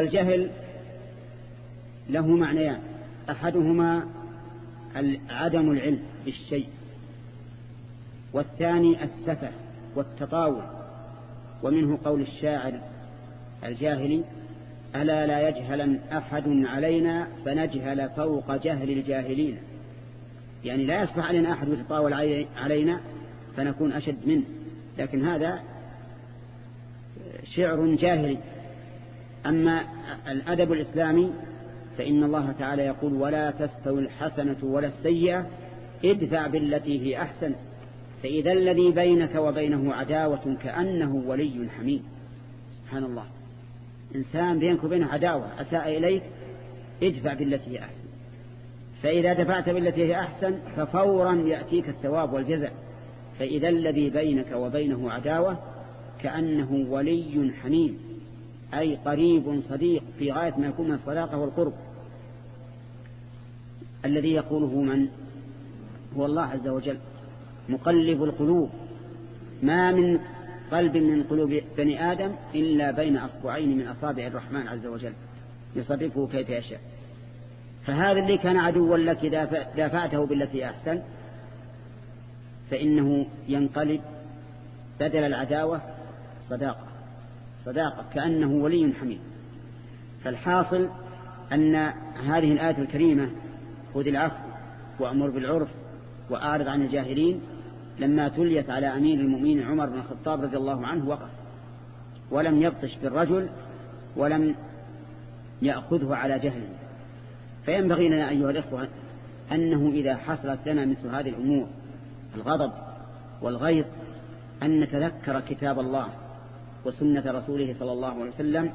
الجهل له معنيان. أحدهما عدم العلم بالشيء والثاني السفة والتطاول ومنه قول الشاعر الجاهلي ألا لا يجهل أحد علينا فنجهل فوق جهل الجاهلين. يعني لا يصبح علينا أحد يتطاول علينا فنكون أشد منه. لكن هذا شعر جاهلي. أما الأدب الإسلامي فإن الله تعالى يقول ولا تستوي الحسنة ولا السيئة ادفع بالتي هي أحسن فإذا الذي بينك وبينه عداوة كأنه ولي حميد سبحان الله. إنسان بينك وبينه عداوة أساء إليك ادفع بالتي هي أحسن. فإذا دفعت بالتي هي أحسن ففورا يأتيك الثواب والجزاء. فإذا الذي بينك وبينه عداوة كأنه ولي حميد أي قريب صديق في غاية ما يكون من الصداقة والقرب الذي يقوله من؟ هو الله عز وجل. مقلب القلوب. ما من قلب من قلوب بني آدم إلا بين أصبعين من أصابع الرحمن عز وجل. يصرفه كيف يشاء. فهذا اللي كان عدوا لك دافعته بالتي أحسن فإنه ينقلب بدل العداوة صداقة. صداقة كأنه ولي حميد. فالحاصل أن هذه الآية الكريمة خذ العفو وأمر بالعرف وأعرض عن الجاهلين لما تليت على أمير المؤمنين عمر بن الخطاب رضي الله عنه وقف. ولم يبطش بالرجل ولم يأخذه على جهله فينبغي لنا أيها الإخوة أنه إذا حصلت لنا مثل هذه الأمور الغضب والغيظ أن نتذكر كتاب الله. وسنة رسوله صلى الله عليه وسلم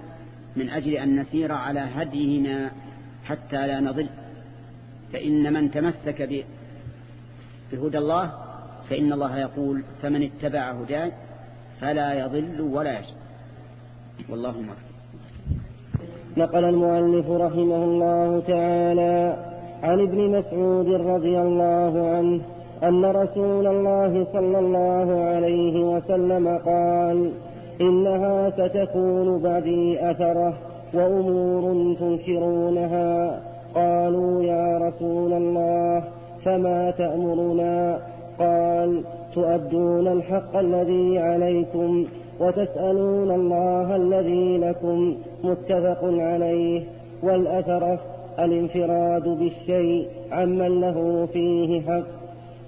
من أجل أن نسير على هديهما حتى لا نضل. فإن من تمسك بهدى الله فإن الله يقول فمن اتبع هداه فلا يضل ولا يشق والله مرحب نقل المؤلف رحمه الله تعالى عن ابن مسعود رضي الله عنه أن رسول الله صلى الله عليه وسلم قال إنها ستكون بعدي أثرة وأمور تنكرونها. قالوا يا رسول الله فما تأمرنا؟ قال تؤدون الحق الذي عليكم وتسألون الله الذي لكم متفق عليه والأثرة الانفراد بالشيء عمن له فيه حق.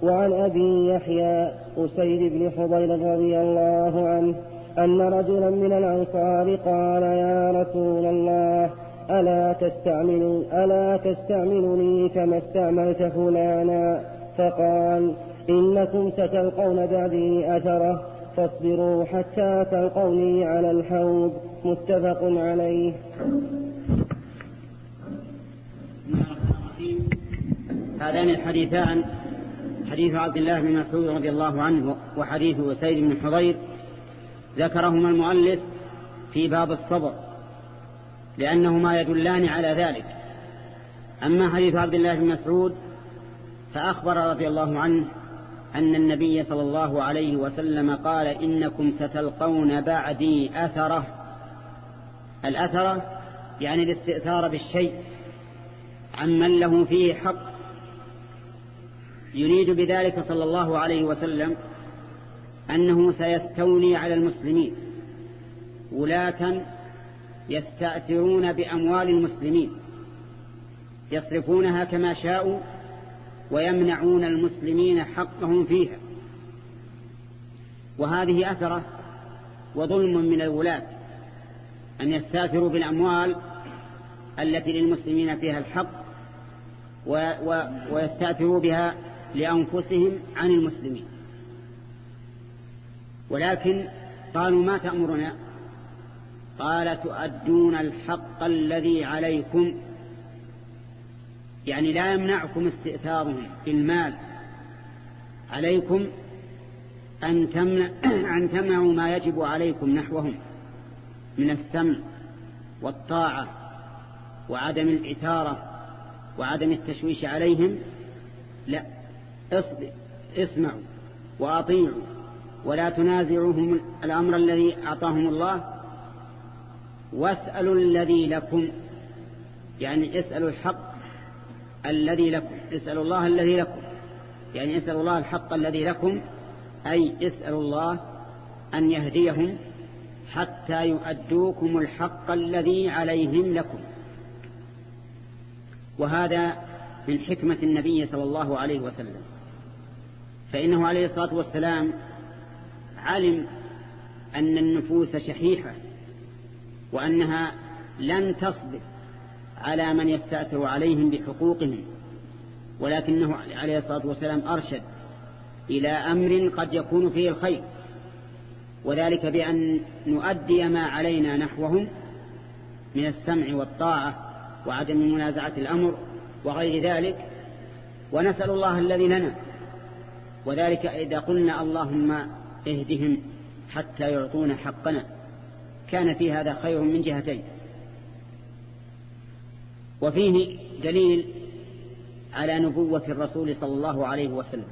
وعن أبي يحيى أسيد بن حضير رضي الله عنه أن رجلا من الأنصار قال يا رسول الله ألا تستعمل ألا تستعملني كما استعملت فلانا؟ فقال إنكم ستلقون بعدي أثره فاصبروا حتى تلقوني على الحوض. متفق عليه. هذان الحديثان حديث عبد الله بن مسعود رضي الله عنه وحديث سيد بن حضير ذكرهما المؤلف في باب الصبر لأنهما يدلان على ذلك. أما حديث عبد الله بن مسعود فأخبر رضي الله عنه أن النبي صلى الله عليه وسلم قال إنكم ستلقون بعدي أثرة. الأثرة يعني الاستئثار بالشيء عمن له فيه حق. يريد بذلك صلى الله عليه وسلم أنه سيستولي على المسلمين ولاة يستأثرون بأموال المسلمين يصرفونها كما شاءوا ويمنعون المسلمين حقهم فيها. وهذه أثرة وظلم من الولاة أن يستأثروا بالأموال التي للمسلمين فيها الحق ويستأثروا بها لأنفسهم عن المسلمين. ولكن قالوا ما تأمرنا؟ قال تؤدون الحق الذي عليكم. يعني لا يمنعكم استئثارهم بالمال عليكم أن, تمنع أن تمنعوا ما يجب عليكم نحوهم من السمع والطاعة وعدم الإثارة وعدم التشويش عليهم. لا اسمعوا وأطيعوا. ولا تنازعوهم الأمر الذي أعطاهم الله. واسألوا الذي لكم يعني اسألوا الحق الذي لكم اسألوا الله الذي لكم يعني اسألوا الله الحق الذي لكم أي اسألوا الله أن يهديهم حتى يؤدوكم الحق الذي عليهم لكم. وهذا من حكمة النبي صلى الله عليه وسلم. فإنه عليه الصلاة والسلام علم أن النفوس شحيحة وأنها لن تصبر على من يستأثر عليهم بحقوقهم ولكنه عليه الصلاة والسلام أرشد إلى أمر قد يكون فيه الخير وذلك بأن نؤدي ما علينا نحوهم من السمع والطاعة وعدم منازعة الأمر وغير ذلك ونسأل الله الذي لنا وذلك إذا قلنا اللهم اهدهم حتى يعطون حقنا. كان في هذا خير من جهتين. وفيه دليل على نبوة الرسول صلى الله عليه وسلم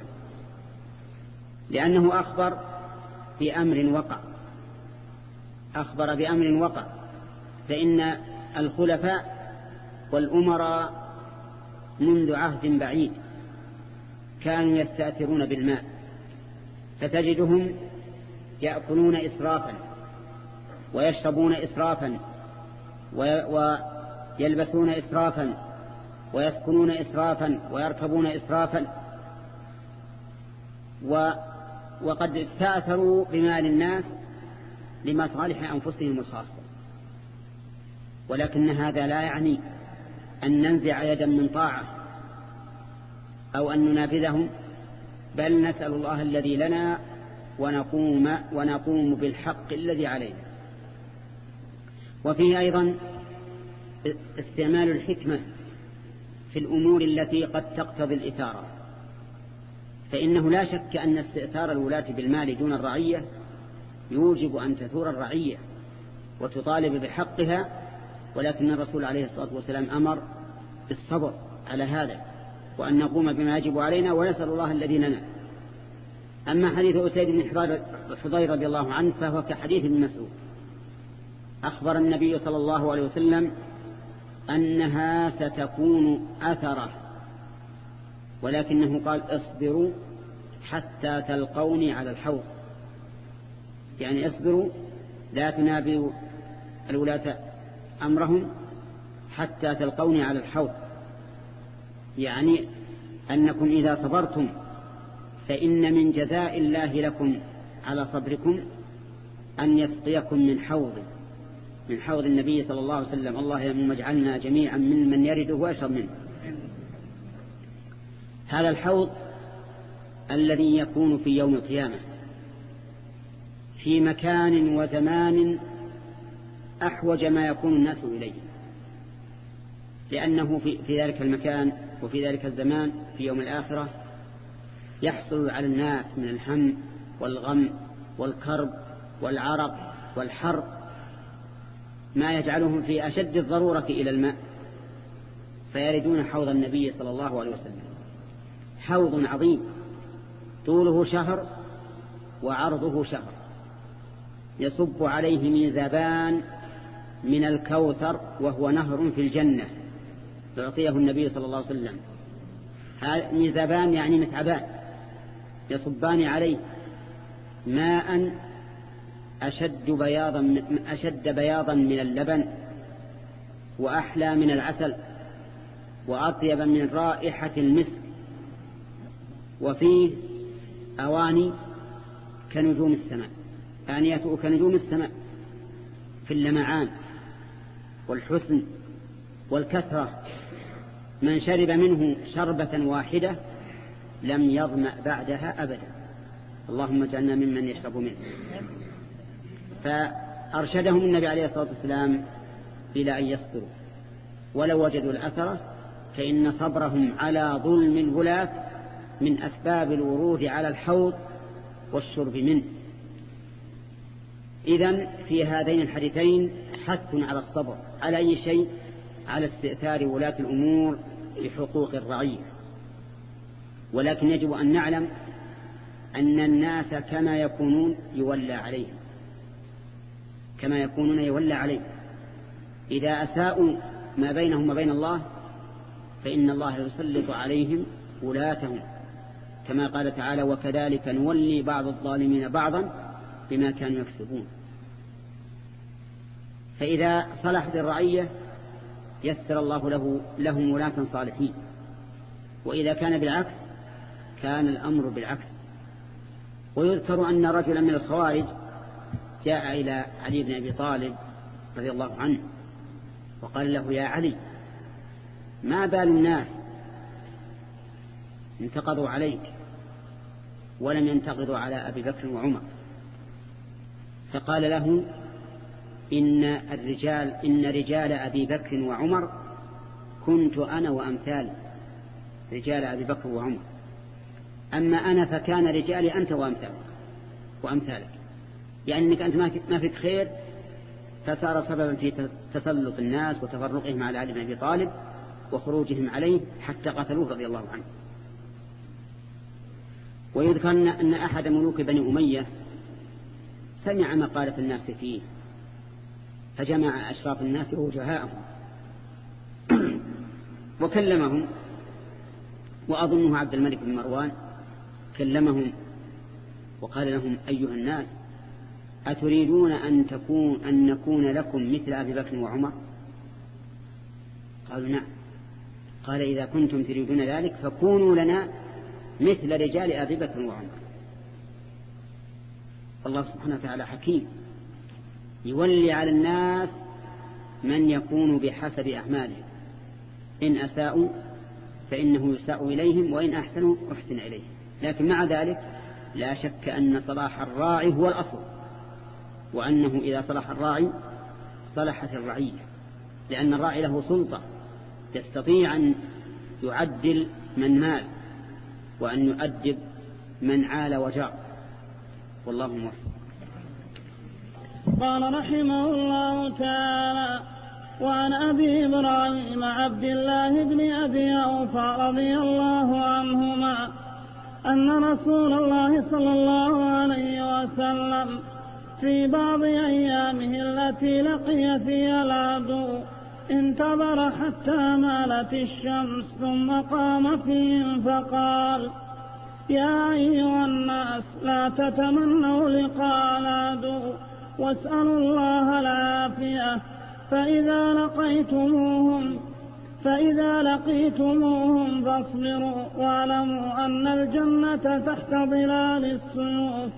لأنه أخبر بأمر وقع. أخبر بأمر وقع فإن الخلفاء والأمراء منذ عهد بعيد كانوا يستأثرون بالماء. فتجدهم يأكلون إسرافا ويشربون إسرافا ويلبسون إسرافا ويسكنون إسرافا ويركبون إسرافا وقد استأثروا بمال الناس لمصالح أنفسهم الخاصة. ولكن هذا لا يعني أن ننزع يدا من طاعة أو أن ننافذهم بل نسأل الله الذي لنا ونقوم, ونقوم بالحق الذي علينا. وفيه أيضا استعمال الحكمة في الأمور التي قد تقتضي الإثارة. فإنه لا شك أن استئثار الولاة بالمال دون الرعية يوجب أن تثور الرعية وتطالب بحقها ولكن الرسول عليه الصلاة والسلام أمر بالصبر على هذا. وأن نقوم بما يجب علينا ونسأل الله الذي لنا. أما حديث أسيد بن حضير رضي الله عنه فهو كحديث ابن مسعود. أخبر النبي صلى الله عليه وسلم أنها ستكون أثرة ولكنه قال اصبروا حتى تلقوني على الحوض. يعني اصبروا لا تنابوا الولاة أمرهم حتى تلقوني على الحوض. يعني أنكم إذا صبرتم فإن من جزاء الله لكم على صبركم أن يسقيكم من حوض من حوض النبي صلى الله عليه وسلم. الله يمن اجعلنا جميعا من من يرده ويشرب منه. هذا الحوض الذي يكون في يوم القيامة في مكان وزمان أحوج ما يكون الناس إليه. لأنه في, ذلك المكان وفي ذلك الزمان في يوم الآخرة يحصل على الناس من الهم والغم والكرب والعرق والحر ما يجعلهم في أشد الضرورة إلى الماء فيردون حوض النبي صلى الله عليه وسلم. حوض عظيم طوله شهر وعرضه شهر يصب عليه ميزابان من الكوثر وهو نهر في الجنة. يعطيه النبي صلى الله عليه وسلم. ميزابان يعني متعبان يصبان عليه. ماء أشد بياضا أشد بياضا من اللبن وأحلى من العسل وأطيب من رائحة المسك. وفيه أواني كنجوم السماء. آنيته كنجوم السماء في اللمعان والحسن والكثرة من شرب منه شربة واحدة لم يظمأ بعدها أبدا. اللهم اجعلنا ممن يشرب منه. فأرشدهم النبي عليه الصلاة والسلام إلى أن يصبروا. ولو وجدوا الأثرة فإن صبرهم على ظلم الولاة من أسباب الورود على الحوض والشرب منه. إذن في هذين الحديثين حث على الصبر على أي شيء؟ على استئثار ولاة الأمور بحقوق الرعية ولكن يجب أن نعلم أن الناس كما يكونون يولى عليهم. كما يكونون يولى عليهم. إذا أساءوا ما بينهم وبين الله فإن الله يسلط عليهم ولاتهم كما قال تعالى وكذلك نولي بعض الظالمين بعضا بما كانوا يكسبون. فإذا صلحت الرعية يسر الله له لهم ولاة صالحين. وإذا كان بالعكس كان الأمر بالعكس. ويذكر أن رجلا من الخوارج جاء إلى علي بن أبي طالب رضي الله عنه وقال له يا علي ما بال الناس انتقضوا عليك ولم ينتقضوا على أبي بكر وعمر؟ فقال له إن الرجال إن رجال أبي بكر وعمر كنت أنا وأمثال رجال أبي بكر وعمر. أما أنا فكان رجالي أنت وأمثالك وأمثالك. يعني أنك أنت ما فيك خير فصار سببا في تسلط الناس وتفرقهم على علي بن أبي طالب وخروجهم عليه حتى قتلوه رضي الله عنه. ويذكر أن أحد ملوك بني أمية سمع مقالة الناس فيه. فجمع أشراف الناس ووجهاءهم وكلمهم وأظنه عبد الملك بن مروان كلمهم وقال لهم أيها الناس أتريدون أن, تكون أن نكون لكم مثل أبي بكر وعمر؟ قالوا نعم. قال إذا كنتم تريدون ذلك فكونوا لنا مثل رجال أبي بكر وعمر. الله سبحانه وتعالى حكيم. يولي على الناس من يكون بحسب أعمالهم. إن أساءوا فإنه يساء إليهم وإن أحسنوا أحسن إليهم. لكن مع ذلك لا شك أن صلاح الراعي هو الأصل وأنه إذا صلح الراعي صلحت الرعية لأن الراعي له سلطة يستطيع أن يعدل من مال وأن يؤدب من عال وجار. والله موفق. قال رحمه الله تعالى وعن أبي إبراهيم عبد الله بن أبي أوفى رضي الله عنهما أن رسول الله صلى الله عليه وسلم في بعض أيامه التي لقي فيها العدو انتظر حتى مالت الشمس ثم قام فيهم فقال يا أيها الناس لا تتمنوا لقاء العدو واسألوا الله العافية. فإذا لقيتموهم فإذا لقيتموهم فاصبروا واعلموا أن الجنة تحت ظلال السيوف.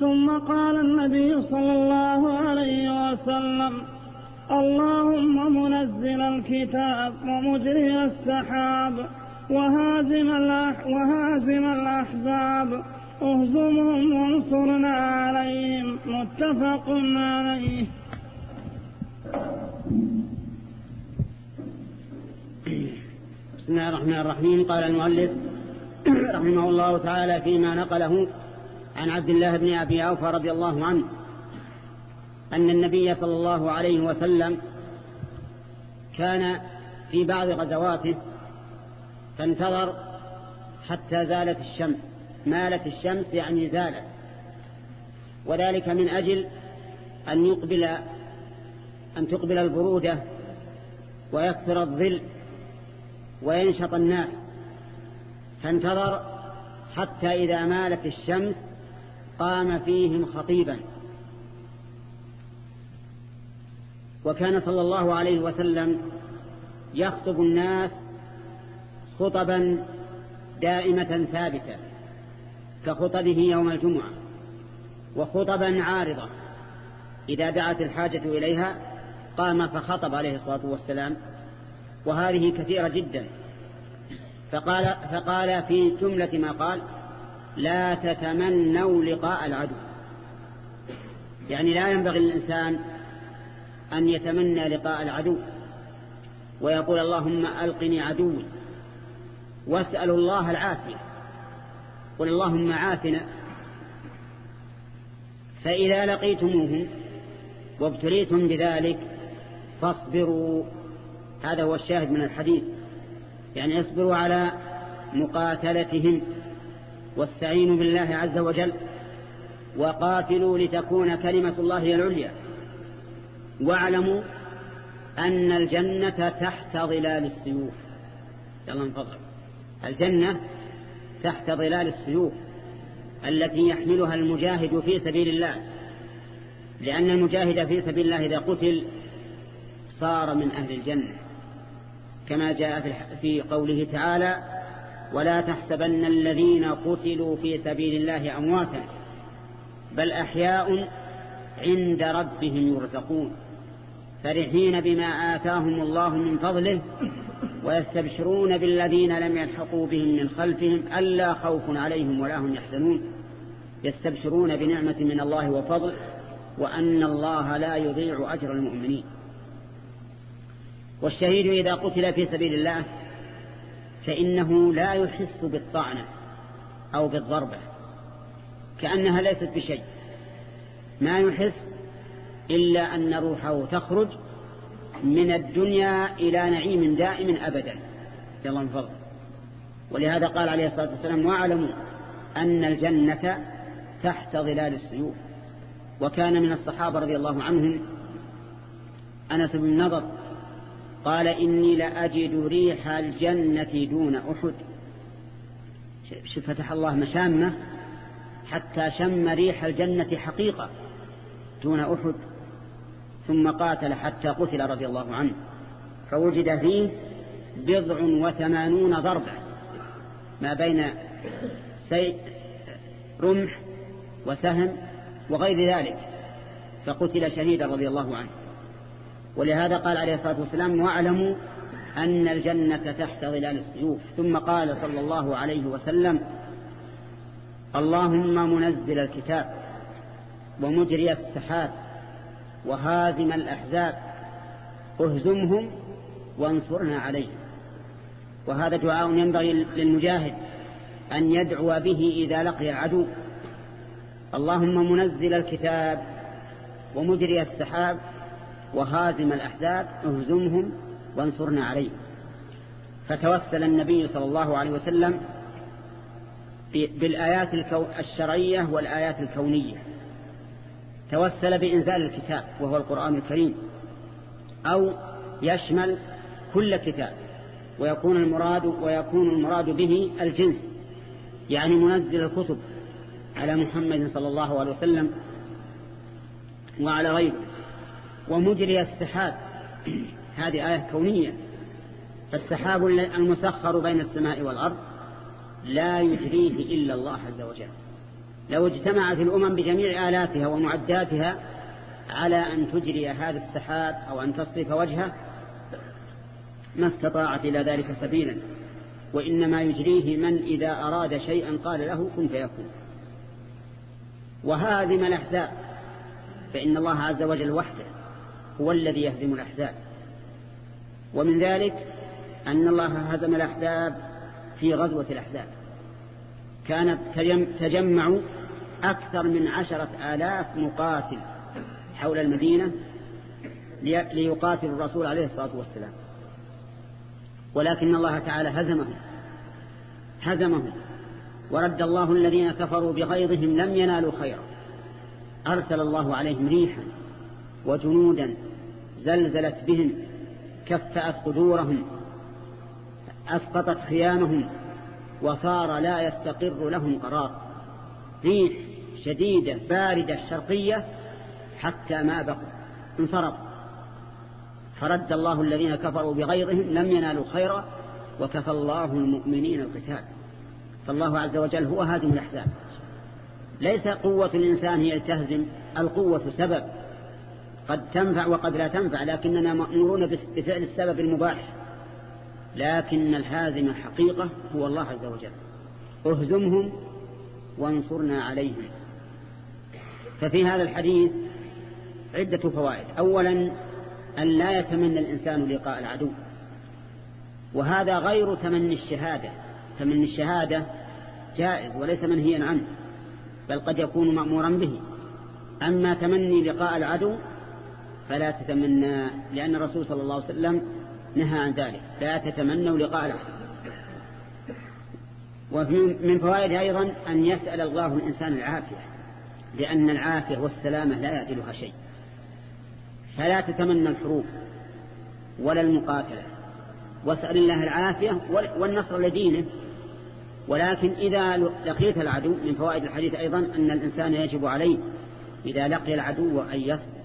ثم قال النبي صلى الله عليه وسلم اللهم منزل الكتاب ومجري السحاب وهازم, وهازم الأحزاب. اهزمهم وانصرنا عليهم. متفق عليه. بسم الله الرحمن الرحيم. قال المؤلف رحمه الله تعالى فيما نقله عن عبد الله بن أبي أوفى رضي الله عنه أن النبي صلى الله عليه وسلم كان في بعض غزواته فانتظر حتى زالت الشمس. مالت الشمس يعني زالت. وذلك من أجل أن يقبل أن تقبل البرودة ويكثر الظل وينشط الناس. فانتظر حتى إذا مالت الشمس قام فيهم خطيبا. وكان صلى الله عليه وسلم يخطب الناس خطبا دائمة ثابتة. كخطبه يوم الجمعة وخطبا عارضة. إذا دعت الحاجة إليها قام فخطب عليه الصلاة والسلام وهذه كثيرة جدا. فقال, فقال في جملة ما قال لا تتمنوا لقاء العدو. يعني لا ينبغي للإنسان أن يتمنى لقاء العدو ويقول اللهم ألقني عدوي واسأل الله العافية. قل اللهم عافنا. فإذا لقيتموهم وابتليتم بذلك فاصبروا. هذا هو الشاهد من الحديث. يعني اصبروا على مقاتلتهم. واستعينوا بالله عز وجل. وقاتلوا لتكون كلمة الله العليا. واعلموا أن الجنة تحت ظلال السيوف. يلا نفضل الجنة تحت ظلال السيوف التي يحملها المجاهد في سبيل الله. لأن المجاهد في سبيل الله إذا قتل صار من أهل الجنة. كما جاء في قوله تعالى ولا تحسبن الذين قتلوا في سبيل الله أمواتا بل أحياء عند ربهم يرزقون. فرحين بما آتاهم الله من فضله ويستبشرون بالذين لم يلحقوا بهم من خلفهم ألا خوف عليهم ولا هم يحزنون. يستبشرون بنعمة من الله وفضل وأن الله لا يضيع أجر المؤمنين. والشهيد إذا قتل في سبيل الله فإنه لا يحس بالطعنة أو بالضربة كأنها ليست بشيء. ما يحس إلا أن روحه تخرج من الدنيا إلى نعيم دائم أبدا. يلا انفضل ولهذا قال عليه الصلاة والسلام واعلموا أن الجنة تحت ظلال السيوف. وكان من الصحابة رضي الله عنهم أنس بن نظر قال إني لأجد ريح الجنة دون أحد. فتح الله مشامة حتى شم ريح الجنة حقيقة دون أحد. ثم قاتل حتى قتل رضي الله عنه فوجد فيه بضع وثمانون ضربة ما بين سيء رمح وسهم وغير ذلك فقتل شهيدا رضي الله عنه. ولهذا قال عليه الصلاة والسلام واعلموا أن الجنة تحت ظلال السيوف. ثم قال صلى الله عليه وسلم اللهم منزل الكتاب ومجري السحاب وهازم الأحزاب اهزمهم وانصرنا عليهم. وهذا دعاء ينبغي للمجاهد أن يدعو به إذا لقي العدو اللهم منزل الكتاب ومجري السحاب وهازم الأحزاب اهزمهم وانصرنا عليهم. فتوسل النبي صلى الله عليه وسلم بالآيات الشرعية والآيات الكونية. توسل بإنزال الكتاب وهو القرآن الكريم أو يشمل كل كتاب ويكون المراد ويكون المراد به الجنس يعني منزل الكتب على محمد صلى الله عليه وسلم وعلى غيره ومجري السحاب. هذه آية كونية. فالسحاب المسخر بين السماء والأرض لا يجريه إلا الله عز وجل. لو اجتمعت الأمم بجميع آلاتها ومعداتها على أن تجري هذا السحاب أو أن تصرف وجهه ما استطاعت إلى ذلك سبيلا. وإنما يجريه من إذا أراد شيئا قال له كن فيكون. وهازم الأحزاب. فإن الله عز وجل وحده هو الذي يهزم الأحزاب. ومن ذلك أن الله هزم الأحزاب في غزوة الأحزاب. كانت تجمع أكثر من عشرة آلاف مقاتل حول المدينة ليقاتل الرسول عليه الصلاة والسلام. ولكن الله تعالى هزمهم. هزمهم. ورد الله الذين كفروا بغيظهم لم ينالوا خيرا. أرسل الله عليهم ريحا وجنودا زلزلت بهم كفأت قدورهم أسقطت خيامهم وصار لا يستقر لهم قرار. ريح شديدة باردة شرقية حتى ما بقوا انصرف فرد الله الذين كفروا بغيظهم لم ينالوا خيرا وكفى الله المؤمنين القتال. فالله عز وجل هو هازم الأحزاب. ليس قوة الإنسان هي تهزم القوة سبب. قد تنفع وقد لا تنفع لكننا مأمورون بفعل السبب المباح. لكن الهازم حقيقة هو الله عز وجل. اهزمهم وانصرنا عليهم. ففي هذا الحديث عدة فوائد. أولا أن لا يتمنى الإنسان لقاء العدو. وهذا غير تمني الشهادة. تمني الشهادة جائز وليس منهيا عنه بل قد يكون مأمورا به. أما تمني لقاء العدو فلا تتمنى لأن الرسول صلى الله عليه وسلم نهى عن ذلك. لا تتمنوا لقاء العدو ومن فوائد أيضا أن يسأل الله الإنسان العافية لأن العافية والسلامة لا يعدلها شيء. فلا تتمنى الحروب ولا المقاتلة. واسأل الله العافية والنصر لدينه. ولكن إذا لقيت العدو من فوائد الحديث أيضا أن الإنسان يجب عليه إذا لقي العدو أن يصبر.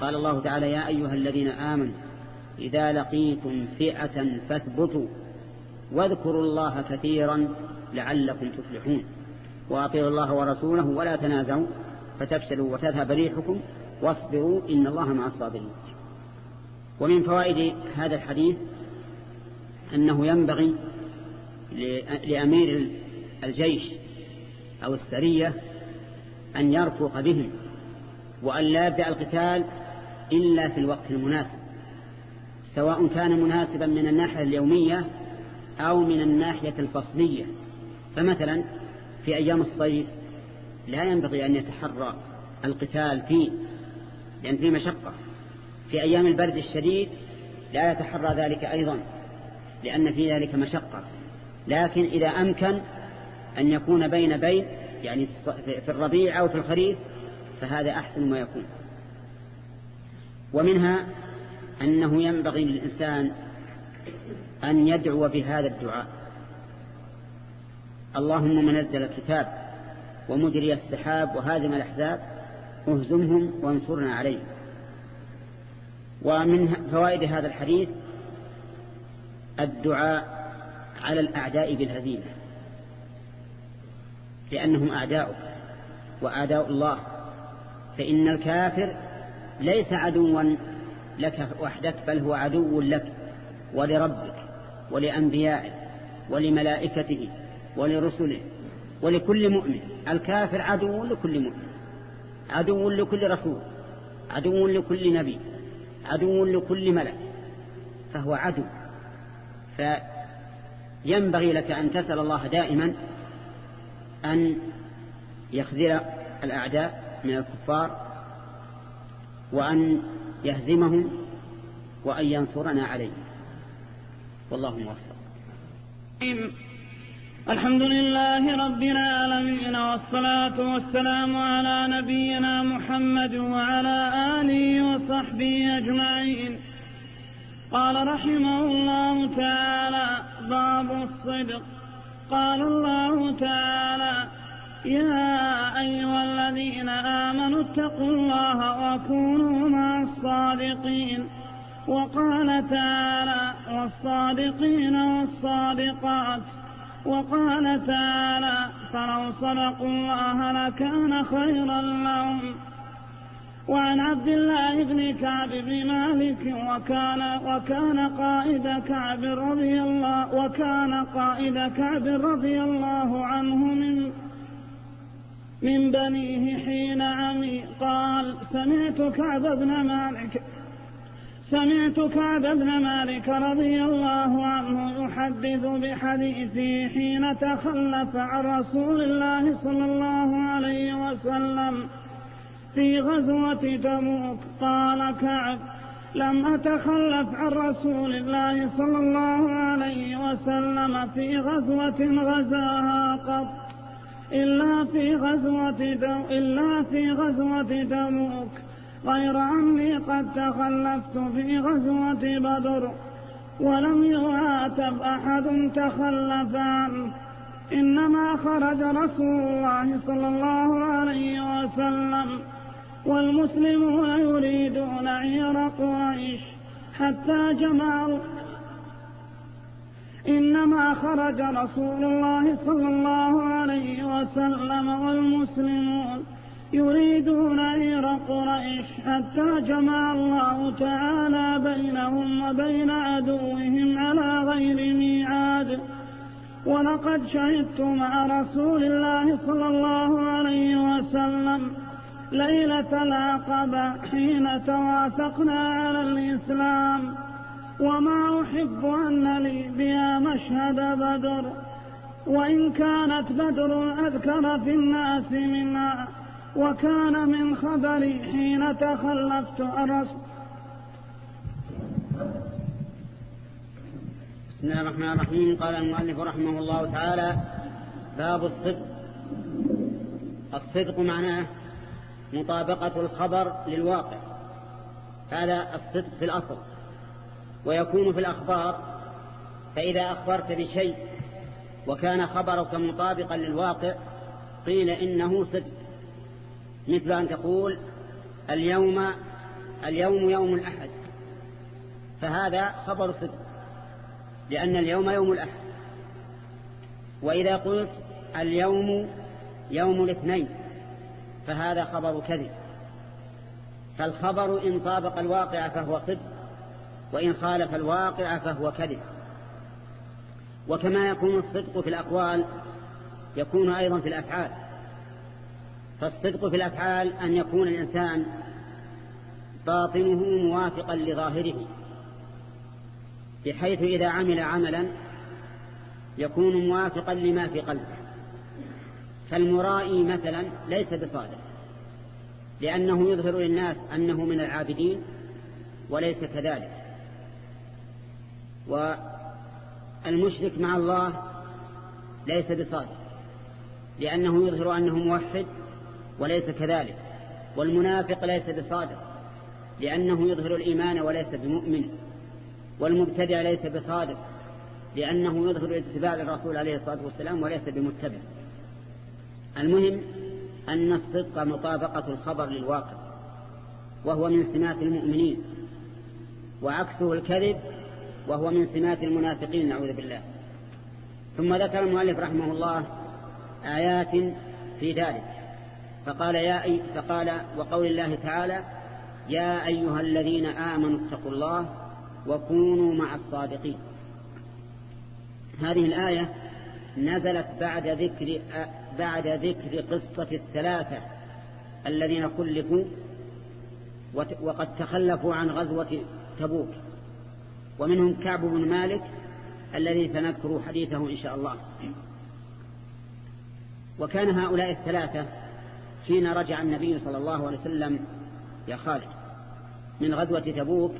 قال الله تعالى يا أيها الذين آمنوا إذا لقيتم فئة فاثبتوا واذكروا الله كثيرا لعلكم تفلحون. وأطيعوا الله ورسوله ولا تنازعوا فتفشلوا وتذهب ريحكم واصبروا إن الله مع الصابرين. ومن فوائد هذا الحديث أنه ينبغي لأمير الجيش أو السرية أن يرفق بهم وأن لا يبدأ القتال إلا في الوقت المناسب. سواء كان مناسبا من الناحية اليومية أو من الناحية الفصلية. فمثلا في أيام الصيف لا ينبغي أن يتحرى القتال فيه لأن فيه مشقة. في أيام البرد الشديد لا يتحرى ذلك أيضا لأن في ذلك مشقة. لكن إذا أمكن أن يكون بين بين يعني في الربيع أو في الخريف فهذا أحسن ما يكون. ومنها أنه ينبغي للإنسان أن يدعو بهذا الدعاء. اللهم منزل الكتاب ومجري السحاب وهازم الأحزاب أهزمهم وانصرنا عليهم. ومن فوائد هذا الحديث الدعاء على الأعداء بالهزيمة لأنهم أعداؤه وأعداء الله. فإن الكافر ليس عدوا لك وحدك بل هو عدو لك ولربك ولأنبيائه ولملائكته ولرسله ولكل مؤمن. الكافر عدو لكل مؤمن عدو لكل رسول عدو لكل نبي عدو لكل ملك فهو عدو. فينبغي لك أن تسأل الله دائما أن يخذل الأعداء من الكفار وأن يهزمهم وأن ينصرنا عليهم والله موفق. الحمد لله رب العالمين والصلاة والسلام على نبينا محمد وعلى آله وصحبه أجمعين. قال رحمه الله تعالى باب الصدق قال الله تعالى يا أيها الذين آمنوا اتقوا الله وكونوا مع الصادقين. وقال تعالى والصادقين والصادقات. وقال تعالى فلو صدقوا الله لكان خيرا لهم. وعن عبد الله بن كعب بن مالك وكان وكان قائد كعب رضي الله وكان قائد كعب رضي الله عنه من من بنيه حين عمي قال سمعت كعب بن مالك سمعت كعب بن مالك رضي الله عنه يحدث بحديثه حين تخلف عن رسول الله صلى الله عليه وسلم في غزوة تبوك. قال كعب لم أتخلف عن رسول الله صلى الله عليه وسلم في غزوة غزاها قط. إلا في غزوة إلا في غزوة تبوك غير أني قد تخلفت في غزوة بدر ولم يعاتب أحد تخلف عنه إنما خرج رسول الله صلى الله عليه وسلم والمسلمون يريدون عير قريش حتى جمعوا إنما خرج رسول الله صلى الله عليه وسلم والمسلمون يريدون عير قريش حتى جمع الله تعالى بينهم وبين عدوهم على غير ميعاد. ولقد شهدت مع رسول الله صلى الله عليه وسلم ليلة العقبة حين توافقنا على الإسلام. وما أحب أن لي بها مشهد بدر. وإن كانت بدر أذكر في الناس منها وكان من خبري حين تخلفت الرسول. بسم الله الرحمن الرحيم. قال المؤلف رحمه الله تعالى باب الصدق. الصدق معناه مطابقة الخبر للواقع. هذا الصدق في الأصل. ويكون في الأخبار فإذا أخبرت بشيء وكان خبرك مطابقا للواقع قيل إنه صدق. مثل أن تقول اليوم اليوم يوم الأحد. فهذا خبر صدق لأن اليوم يوم الأحد. وإذا قلت اليوم يوم الاثنين فهذا خبر كذب. فالخبر إن طابق الواقع فهو صدق. وإن خالف الواقع فهو كذب. وكما يكون الصدق في الأقوال يكون أيضا في الأفعال. فالصدق في الأفعال أن يكون الإنسان باطنه موافقا لظاهره بحيث إذا عمل عملا يكون موافقا لما في قلبه. فالمرائي مثلا ليس بصادق لأنه يظهر للناس أنه من العابدين وليس كذلك. والمشرك مع الله ليس بصادق لأنه يظهر أنه موحد وليس كذلك والمنافق ليس بصادق لأنه يظهر الإيمان وليس بمؤمن والمبتدع ليس بصادق لأنه يظهر الاتباع للرسول عليه الصلاة والسلام وليس بمتبع. المهم أن الصدق مطابقة الخبر للواقع وهو من سمات المؤمنين وعكسه الكذب وهو من سمات المنافقين نعوذ بالله. ثم ذكر المؤلف رحمه الله آيات في ذلك. فقال يا أي فقال وقول الله تعالى يا أيها الذين آمنوا اتقوا الله وكونوا مع الصادقين. هذه الآية نزلت بعد ذكر بعد ذكر قصة الثلاثة الذين خلفوا وقد تخلفوا عن غزوة تبوك. ومنهم كعب بن مالك الذي سنذكر حديثه إن شاء الله. وكان هؤلاء الثلاثة حين رجع النبي صلى الله عليه وسلم يا خالد من غزوة تبوك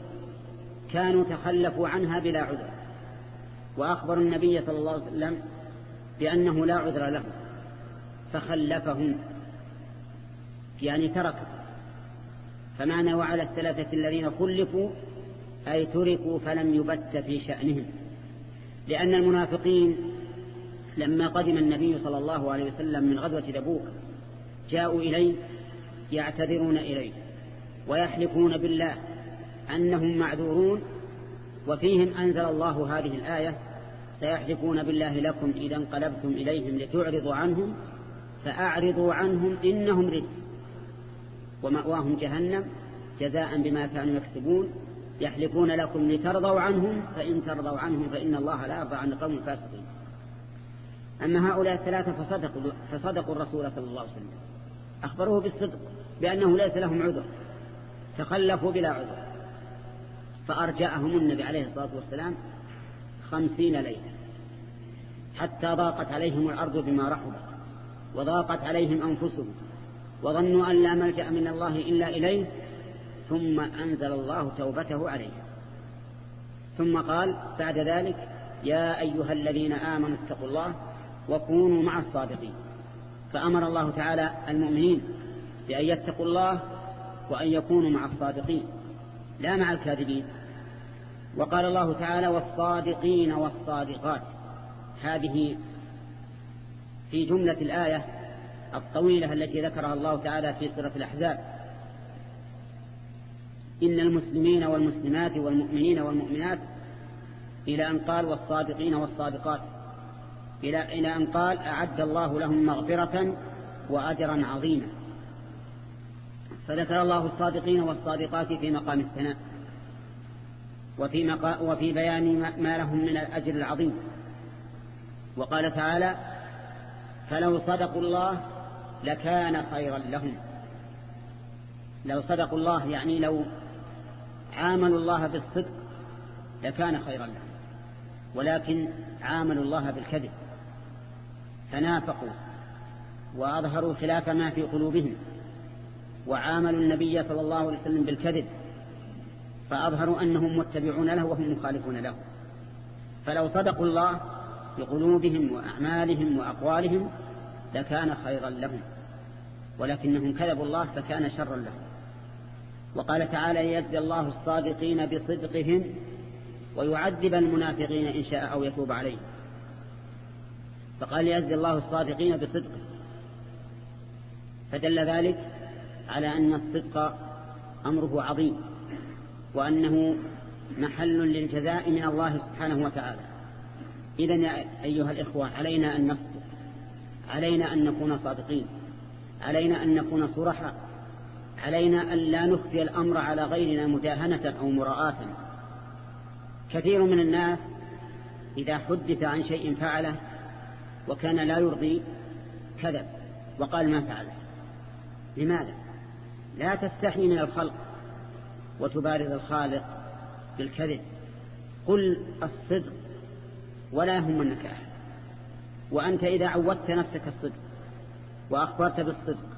كانوا تخلفوا عنها بلا عذر وأخبر النبي صلى الله عليه وسلم بأنه لا عذر له فخلفهم يعني تركوا فمعنى وعلى الثلاثة الذين خلفوا أي تركوا فلم يبت في شأنهم. لأن المنافقين لما قدم النبي صلى الله عليه وسلم من غزوة دبوك جاءوا إليه يعتذرون إليه ويحلفون بالله أنهم معذورون وفيهم أنزل الله هذه الآية سيحلفون بالله لكم إذا انقلبتم إليهم لتعرضوا عنهم فأعرضوا عنهم إنهم رجس ومأواهم جهنم جزاء بما كانوا يكسبون يحلفون لكم لترضوا عنهم فإن ترضوا عنهم فإن الله لا يرضى عن القوم الفاسقين أما هؤلاء الثلاثة فصدقوا, فصدقوا الرسول صلى الله عليه وسلم. أخبروه بالصدق بأنه ليس لهم عذر تخلفوا بلا عذر. فأرجعهم النبي عليه الصلاة والسلام خمسين ليلة حتى ضاقت عليهم الأرض بما رحبت وضاقت عليهم أنفسهم وظنوا أن لا ملجأ من الله إلا إليه ثم أنزل الله توبته عليهم ثم قال بعد ذلك يا أيها الذين آمنوا اتقوا الله وكونوا مع الصادقين. فأمر الله تعالى المؤمنين بأن يتقوا الله وأن يكونوا مع الصادقين لا مع الكاذبين. وقال الله تعالى والصادقين والصادقات. هذه في جملة الآية الطويلة التي ذكرها الله تعالى في سورة الأحزاب. إن المسلمين والمسلمات والمؤمنين والمؤمنات إلى أن قال والصادقين والصادقات. إلى, إلى أن قال أعد الله لهم مغفرة وأجرا عظيما. فذكر الله الصادقين والصادقات في مقام الثناء وفي, مقا وفي بيان ما لهم من الأجر العظيم. وقال تعالى فلو صدقوا الله لكان خيرا لهم. لو صدقوا الله يعني لو عاملوا الله بالصدق لكان خيرا لهم. ولكن عاملوا الله بالكذب. فنافقوا وأظهروا خلاف ما في قلوبهم وعاملوا النبي صلى الله عليه وسلم بالكذب فأظهروا أنهم متبعون له وهم مخالفون له. فلو صدقوا الله بقلوبهم وأعمالهم وأقوالهم لكان خيرا لهم. ولكنهم كذبوا الله فكان شرا لهم. وقال تعالى يجزي الله الصادقين بصدقهم ويعذب المنافقين إن شاء أو يتوب عليهم. فقال يزد الله الصادقين بصدقه. فدل ذلك على أن الصدق أمره عظيم وأنه محل للجزاء من الله سبحانه وتعالى. إذا يا أيها الإخوة علينا أن نصدق علينا أن نكون صادقين علينا أن نكون صرحا علينا أن لا نخفي الأمر على غيرنا مداهنة أو مراءة. كثير من الناس إذا حدث عن شيء فعله وكان لا يرضي كذب وقال ما فعلت. لماذا؟ لا تستحي من الخلق وتبارز الخالق بالكذب. قل الصدق ولا يهم النكاح وأنت إذا عودت نفسك الصدق وأخبرت بالصدق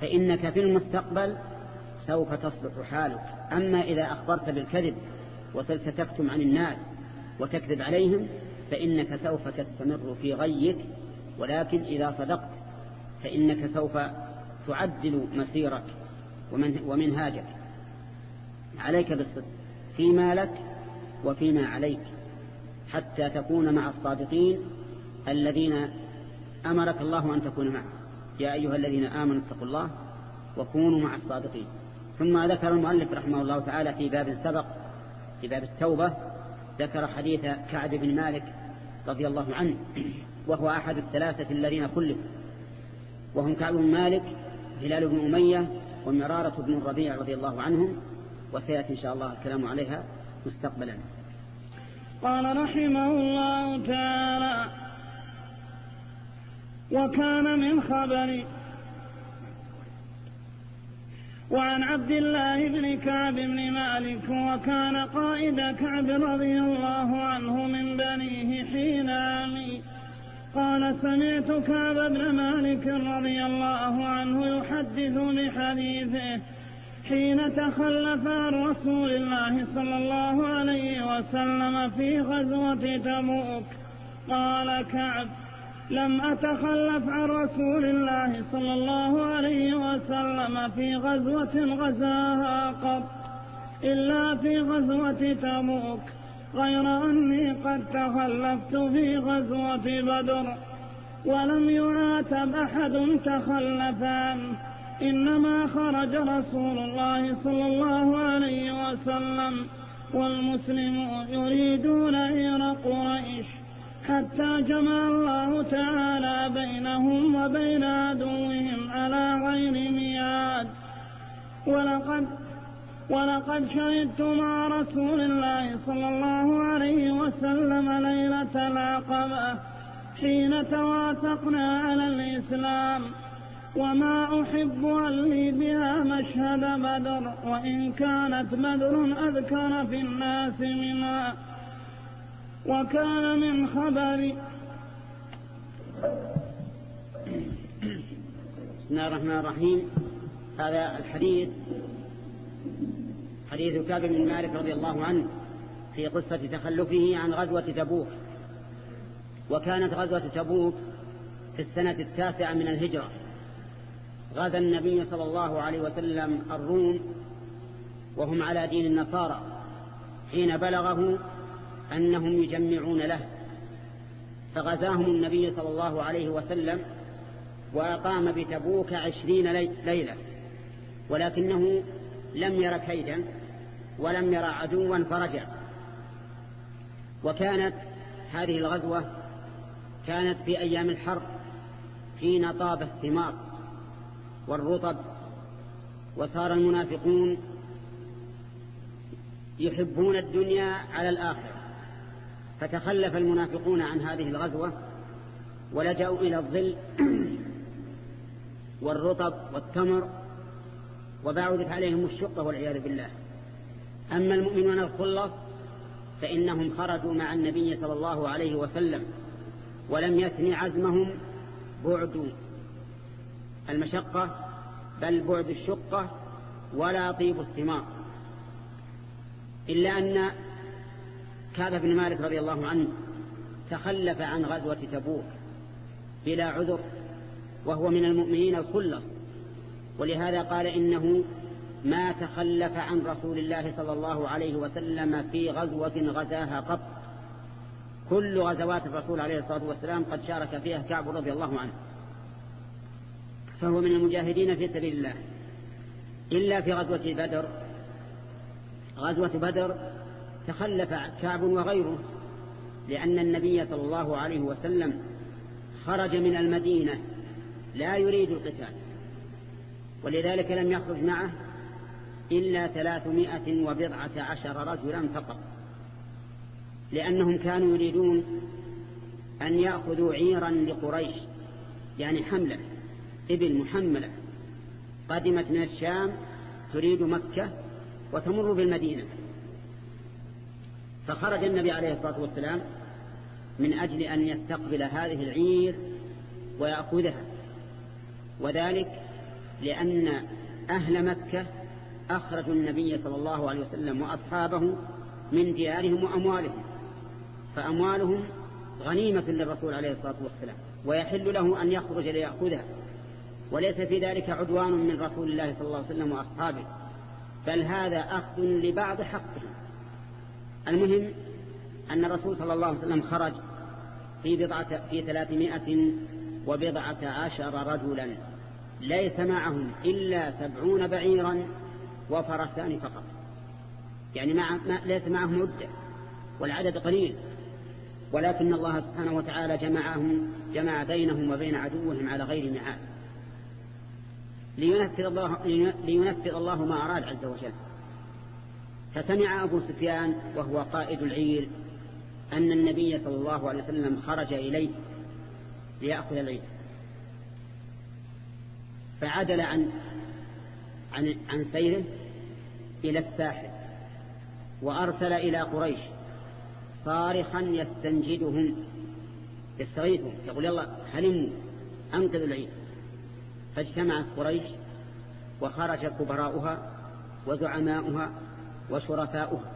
فإنك في المستقبل سوف تصلح حالك. أما إذا أخبرت بالكذب وصرت تكتم عن الناس وتكذب عليهم فإنك سوف تستمر في غيك. ولكن إذا صدقت فإنك سوف تعدل مسيرك ومنهاجك. عليك بالصدق فيما لك وفيما عليك حتى تكون مع الصادقين الذين أمرك الله أن تكون معه يا أيها الذين آمنوا اتقوا الله وكونوا مع الصادقين. ثم ذكر المؤلف رحمه الله تعالى في باب سبق في باب التوبة ذكر حديث كعب بن مالك رضي الله عنه وهو أحد الثلاثة الذين خلفوا وهم كعب بن مالك هلال بن أمية ومرارة بن الربيع رضي الله عنهم وسيأتي إن شاء الله الكلام عليها مستقبلا. قال رحمه الله تعالى وكان من خبر وعن عبد الله بن كعب بن مالك وكان قائد كعب رضي الله عنه من بنيه حين آمي قال سمعت كعب بن مالك رضي الله عنه يحدث بحديثه حين تخلف عن رسول الله صلى الله عليه وسلم في غزوة تبوك. قال كعب لم أتخلف عن رسول الله صلى الله عليه وسلم في غزوة غزاها قط إلا في غزوة تبوك غير أني قد تخلفت في غزوة بدر ولم يعاتب أحد تخلف عنه إنما خرج رسول الله صلى الله عليه وسلم والمسلمون يريدون إير قريش. حتى جمع الله تعالى بينهم وبين عدوهم على غير ميعاد. ولقد ولقد شهدت مع رسول الله صلى الله عليه وسلم ليلة العقبة حين توافقنا على الإسلام. وما أحب أن لي بها مشهد بدر وإن كانت بدر أذكر في الناس منها. وكان من خبر بسم الله الرحمن الرحيم. هذا الحديث حديث كعب بن مالك رضي الله عنه في قصة تخلفه عن غزوة تبوك. وكانت غزوة تبوك في السنة التاسعة من الهجرة. غزا النبي صلى الله عليه وسلم الروم وهم على دين النصارى. حين بلغه أنهم يجمعون له. فغزاهم النبي صلى الله عليه وسلم وأقام بتبوك عشرين ليلة ولكنه لم ير كيدا ولم ير عدوا فرجع. وكانت هذه الغزوة كانت في أيام الحرب حين طاب الثمار والرطب وصار المنافقون يحبون الدنيا على الآخرة. فتخلف المنافقون عن هذه الغزوة ولجأوا إلى الظل والرطب والتمر وبعدت عليهم الشقة والعياذ بالله. أما المؤمنون الخلص فإنهم خرجوا مع النبي صلى الله عليه وسلم ولم يثني عزمهم بعد المشقة بل بعد الشقة ولا طيب الثمار. إلا أن كعب بن مالك رضي الله عنه تخلف عن غزوة تبوك بلا عذر وهو من المؤمنين الخلص. ولهذا قال إنه ما تخلف عن رسول الله صلى الله عليه وسلم في غزوة غزاها قط. كل غزوات الرسول عليه الصلاة والسلام قد شارك فيها كعب رضي الله عنه. فهو من المجاهدين في سبيل الله. إلا في غزوة بدر غزوة بدر تخلف كعب وغيره لأن النبي صلى الله عليه وسلم خرج من المدينة لا يريد القتال ولذلك لم يخرج معه إلا ثلاثمائة وبضعة عشر رجلا فقط لأنهم كانوا يريدون أن يأخذوا عيرا لقريش يعني حملة إبل محملة قدمت من الشام تريد مكة وتمر بالمدينة. فخرج النبي عليه الصلاة والسلام من أجل أن يستقبل هذه العير ويأخذها. وذلك لأن أهل مكة أخرجوا النبي صلى الله عليه وسلم وأصحابه من ديارهم وأموالهم فأموالهم غنيمة للرسول عليه الصلاة والسلام ويحل له أن يخرج ليأخذها. وليس في ذلك عدوان من رسول الله صلى الله عليه وسلم وأصحابه بل هذا أخذ لبعض حقه. المهم أن الرسول صلى الله عليه وسلم خرج في بضعة في ثلاثمائة وبضعة عشر رجلا ليس معهم إلا سبعون بعيرا وفرسان فقط. يعني مع ما ليس معهم مدة والعدد قليل. ولكن الله سبحانه وتعالى جمعهم جمع بينهم وبين عدوهم على غير ميعاد. لينفذ الله, لينفذ الله ما أراد عز وجل. فسمع أبو سفيان وهو قائد العير أن النبي صلى الله عليه وسلم خرج إليه ليأخذ العير. فعدل عن عن عن سيره إلى الساحل وأرسل إلى قريش صارخا يستنجدهم يستغيثهم يقول يلا هلموا أنقذوا العيد فاجتمعت قريش وخرج كبراؤها وزعماؤها وشرفاؤها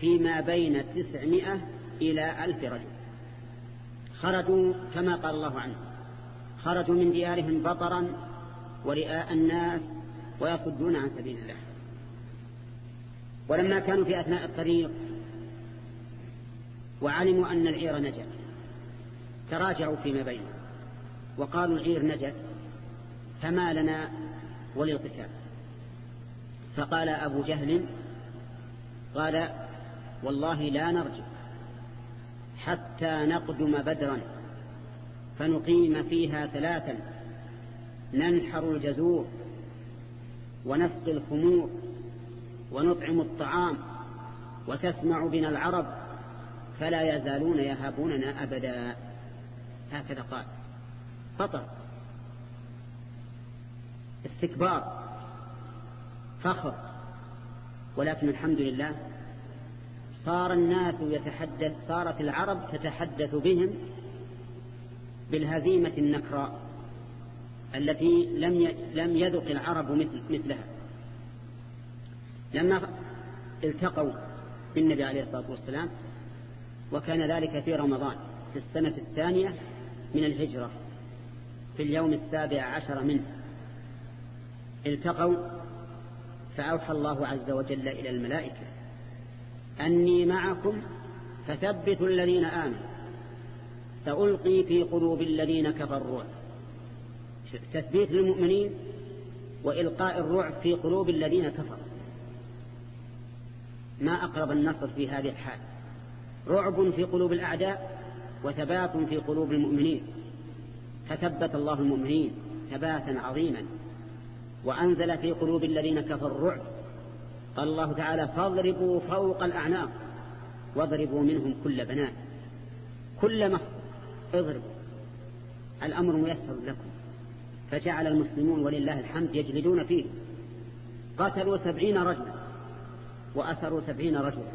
فيما بين تسعمائة إلى ألف رجل. خرجوا كما قال الله عنه خرجوا من ديارهم بطرا ورئاء الناس ويصدون عن سبيل الله. ولما كانوا في أثناء الطريق وعلموا أن العير نجت تراجعوا فيما بينهم وقالوا العير نجت فما لنا وللقتال. فقال أبو جهل قال والله لا نرجع حتى نقدم بدرا فنقيم فيها ثلاثا ننحر الجزور ونسقي الخمور ونطعم الطعام وتسمع بنا العرب فلا يزالون يهابوننا أبدا هكذا قال. فطر استكبار. فخر. ولكن الحمد لله صار الناس يتحدث صارت العرب تتحدث بهم بالهزيمة النكراء التي لم لم يذق العرب مثل مثلها. لما التقوا بالنبي عليه الصلاة والسلام وكان ذلك في رمضان في السنة الثانية من الهجرة في اليوم السابع عشر منه التقوا فأوحى الله عز وجل إلى الملائكة أني معكم فثبتوا الذين آمنوا سألقي في قلوب الذين كفروا. تثبيت للمؤمنين وإلقاء الرعب في قلوب الذين كفروا. ما أقرب النصر في هذه الحال. رعب في قلوب الأعداء وثبات في قلوب المؤمنين. فثبت الله المؤمنين ثباتا عظيما. وأنزل في قلوب الذين كفروا الرعب. قال الله تعالى فاضربوا فوق الأعناق واضربوا منهم كل بنات. كل مخ اضربوا. الأمر ميسر لكم. فجعل المسلمون ولله الحمد يجلدون فيه. قتلوا سبعين رجلا وأسروا سبعين رجلا.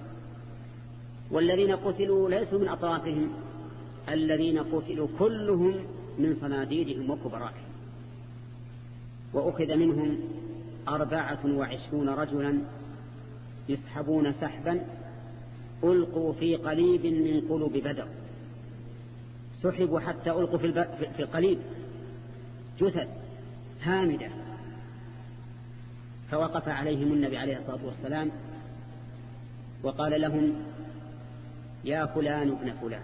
والذين قتلوا ليسوا من أطرافهم الذين قتلوا كلهم من صناديدهم وكبرائهم. وأخذ منهم أربعة وعشرون رجلا يسحبون سحبا ألقوا في قليب من قلوب بدر. سحبوا حتى ألقوا في القليب. جثث هامدة. فوقف عليهم النبي عليه الصلاة والسلام وقال لهم يا فلان ابن فلان.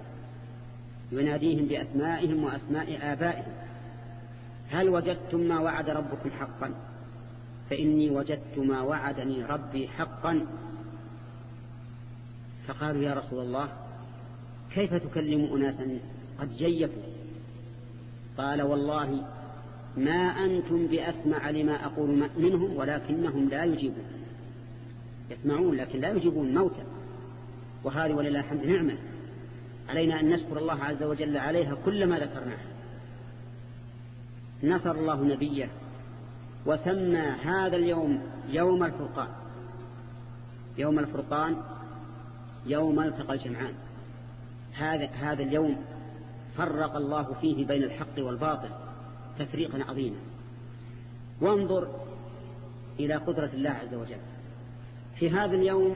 يناديهم بأسمائهم وأسماء آبائهم. هل وجدتم ما وعد ربكم حقا؟ فإني وجدت ما وعدني ربي حقا. فقالوا يا رسول الله كيف تكلم أناسا؟ قد جيفوا قال والله ما أنتم بأسمع لما أقول منهم ولكنهم لا يجيبون. يسمعون لكن لا يجيبون موتا. وهذه ولله الحمد نعمة. علينا أن نشكر الله عز وجل عليها كل ما ذكرناه. نصر الله نبيه وسمى هذا اليوم يوم الفرقان. يوم الفرقان يوم التقى الجمعان. هذا هذا اليوم فرق الله فيه بين الحق والباطل تفريقا عظيما. وانظر إلى قدرة الله عز وجل. في هذا اليوم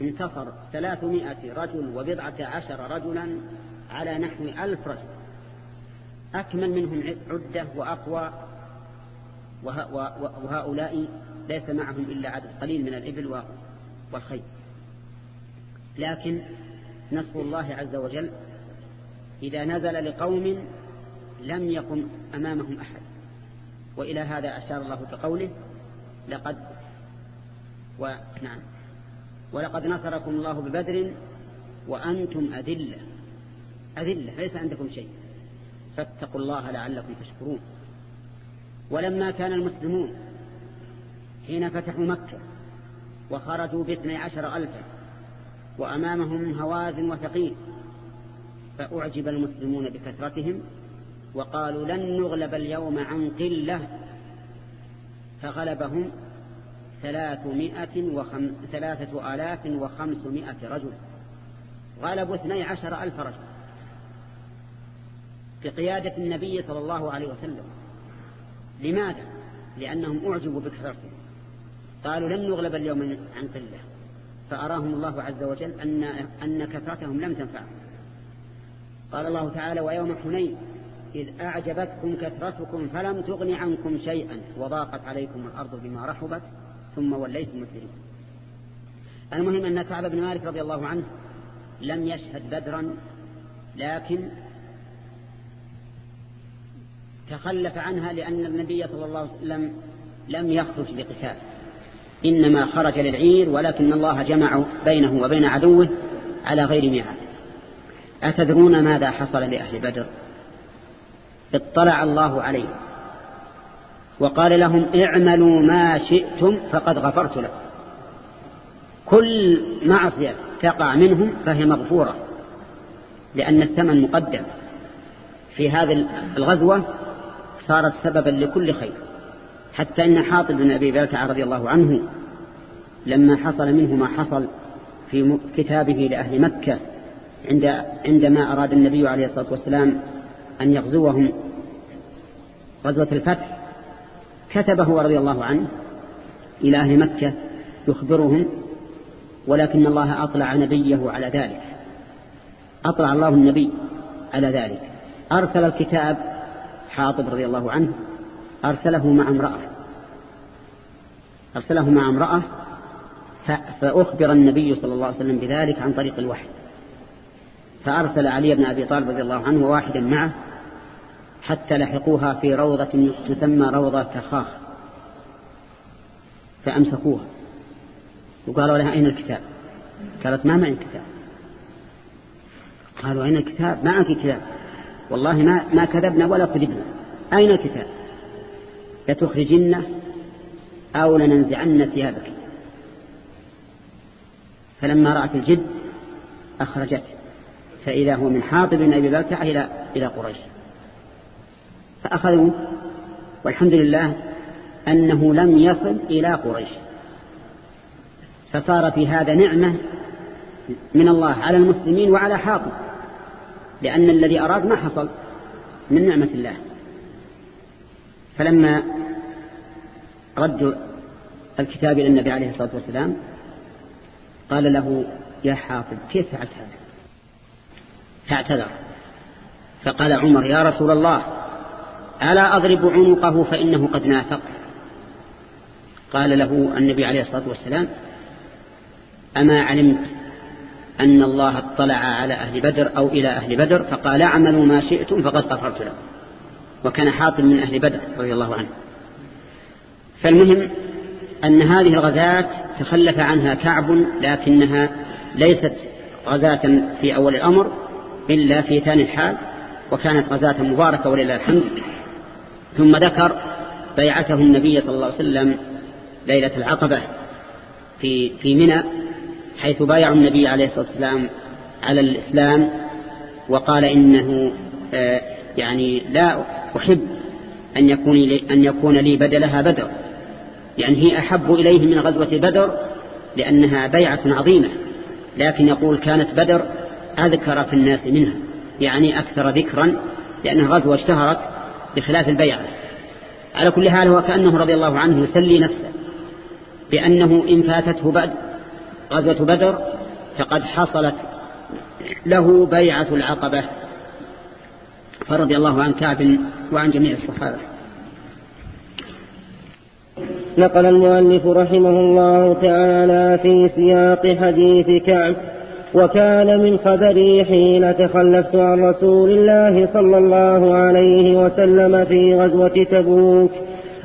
انتصر ثلاثمائة رجل وبضعة عشر رجلا على نحو ألف رجل. أكمل منهم عدة وأقوى. وهؤلاء ليس معهم إلا عدد قليل من الإبل والخيل. لكن نصر الله عز وجل إذا نزل لقوم لم يقم أمامهم أحد. وإلى هذا أشار الله بقوله لقد ونعم ولقد نصركم الله ببدر وأنتم أذلة. أذلة ليس عندكم شيء. فاتقوا الله لعلكم تشكرون. ولما كان المسلمون حين فتحوا مكة وخرجوا باثني عشر ألفا وأمامهم هوازن وثقيل فأعجب المسلمون بكثرتهم وقالوا لن نغلب اليوم عن قلة فغلبهم ثلاثمائة وخم... ثلاثة آلاف وخمسمائة رجل. غلبوا اثني عشر ألف رجل. بقيادة النبي صلى الله عليه وسلم. لماذا؟ لأنهم أعجبوا بكثرتهم قالوا لن نغلب اليوم عن قلة. فأراهم الله عز وجل أن, أن كثرتهم لم تنفعهم قال الله تعالى ويوم حنين إذ أعجبتكم كثرتكم فلم تغن عنكم شيئا وضاقت عليكم الأرض بما رحبت ثم وليتم مسلمين. المهم أن كعب بن مالك رضي الله عنه لم يشهد بدرا لكن تخلف عنها لأن النبي صلى الله عليه وسلم لم يخرج لقتال إنما خرج للعير ولكن الله جمع بينه وبين عدوه على غير ميعاد. أتدرون ماذا حصل لأهل بدر؟ اطلع الله عليه وقال لهم اعملوا ما شئتم فقد غفرت لكم. كل معصية تقع منهم فهي مغفورة لأن الثمن مقدم. في هذه الغزوة صارت سببا لكل خير. حتى إن حاطب بن أبي بلتع رضي الله عنه لما حصل منه ما حصل في كتابه لأهل مكة عند عندما أراد النبي عليه الصلاة والسلام أن يغزوهم غزوة الفتح كتبه رضي الله عنه إلى أهل مكة يخبرهم ولكن الله أطلع نبيه على ذلك. أطلع الله النبي على ذلك. أرسل الكتاب حاطب رضي الله عنه أرسله مع امرأة. أرسله مع امرأة فأخبر النبي صلى الله عليه وسلم بذلك عن طريق الوحي. فأرسل علي بن أبي طالب رضي الله عنه وواحدا معه حتى لحقوها في روضة تسمى روضة تخاخ. فأمسكوها. وقالوا لها أين الكتاب؟ قالت ما معي كتاب. قالوا أين الكتاب؟ معك كتاب. والله ما, ما كذبنا ولا كذبنا. أين الكتاب؟ لتخرجنه أو لننزعن ثيابك. فلما رأت الجد أخرجته. فإذا هو من حاطب أبي بلتع إلى, إلى قريش. فأخذوا والحمد لله أنه لم يصل إلى قريش. فصار في هذا نعمة من الله على المسلمين وعلى حاطب لأن الذي أراد ما حصل من نعمة الله. فلما ردوا الكتاب إلى النبي عليه الصلاة والسلام قال له يا حاطب كيف فعلت هذا فاعتذر. فقال عمر يا رسول الله ألا أضرب عنقه فإنه قد نافق؟ قال له النبي عليه الصلاة والسلام أما علمت أن الله اطلع على أهل بدر أو إلى أهل بدر فقال اعملوا ما شئتم فقد غفرت لكم. وكان حاطم من أهل بدر رضي الله عنه. فالمهم أن هذه الغزاة تخلف عنها كعب لكنها ليست غزاة في أول الأمر إلا في ثاني الحال وكانت غزاة مباركة ولله الحمد. ثم ذكر بيعته النبي صلى الله عليه وسلم ليلة العقبة في في منى حيث بايعوا النبي عليه الصلاة والسلام على الإسلام وقال إنه آه، يعني لا أحب أن يكون لي, أن يكون لي بدلها بدر. يعني هي أحب إليه من غزوة بدر لأنها بيعة عظيمة لكن يقول كانت بدر أذكر في الناس منها يعني أكثر ذكرا لأنها غزوة اشتهرت بخلاف البيعة. على كل حال هو كأنه رضي الله عنه يسلي نفسه بأنه إن فاتته غزوة بدر فقد حصلت له بيعة العقبة فرضي الله عن كعب وعن جميع الصحابة. نقل المؤلف رحمه الله تعالى في سياق حديث كعب وكان من خبري حين تخلفت عن رسول الله صلى الله عليه وسلم في غزوة تبوك.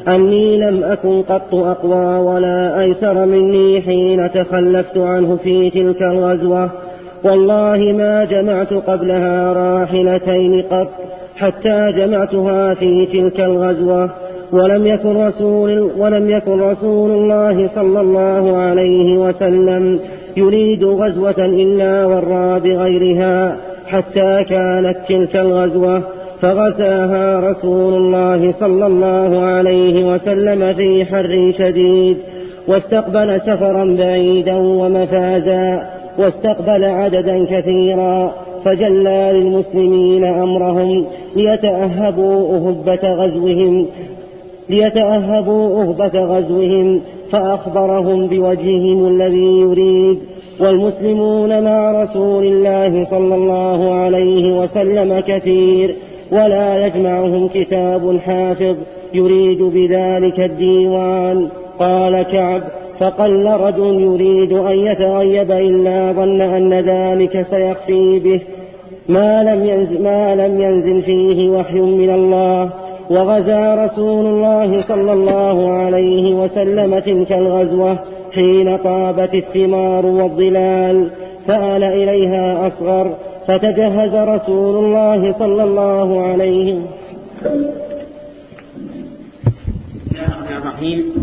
أني لم أكن قط أقوى ولا أيسر مني حين تخلفت عنه في تلك الغزوة. والله ما جمعت قبلها راحلتين قط حتى جمعتها في تلك الغزوة. ولم يكن رسول ولم يكن رسول الله صلى الله عليه وسلم يريد غزوة إلا ورى بغيرها حتى كانت تلك الغزوة. فغساها رسول الله صلى الله عليه وسلم في حر شديد واستقبل سفرا بعيدا ومفازا واستقبل عددا كثيرا فجلى للمسلمين أمرهم ليتأهبوا أهبة غزوهم ليتأهبوا أهبة غزوهم فأخبرهم بوجههم الذي يريد. والمسلمون مع رسول الله صلى الله عليه وسلم كثير ولا يجمعهم كتاب حافظ يريد بذلك الديوان. قال كعب فقل رجل يريد أن يتغيب إلا ظن أن ذلك سيخفي به. ما لم ينزل, ما لم ينزل فيه وحي من الله. وغزا رسول الله صلى الله عليه وسلم تلك الغزوة حين طابت الثمار والظلال. فآل إليها أصغر فتجهز رسول الله صلى الله عليه وسلم. الرحيم.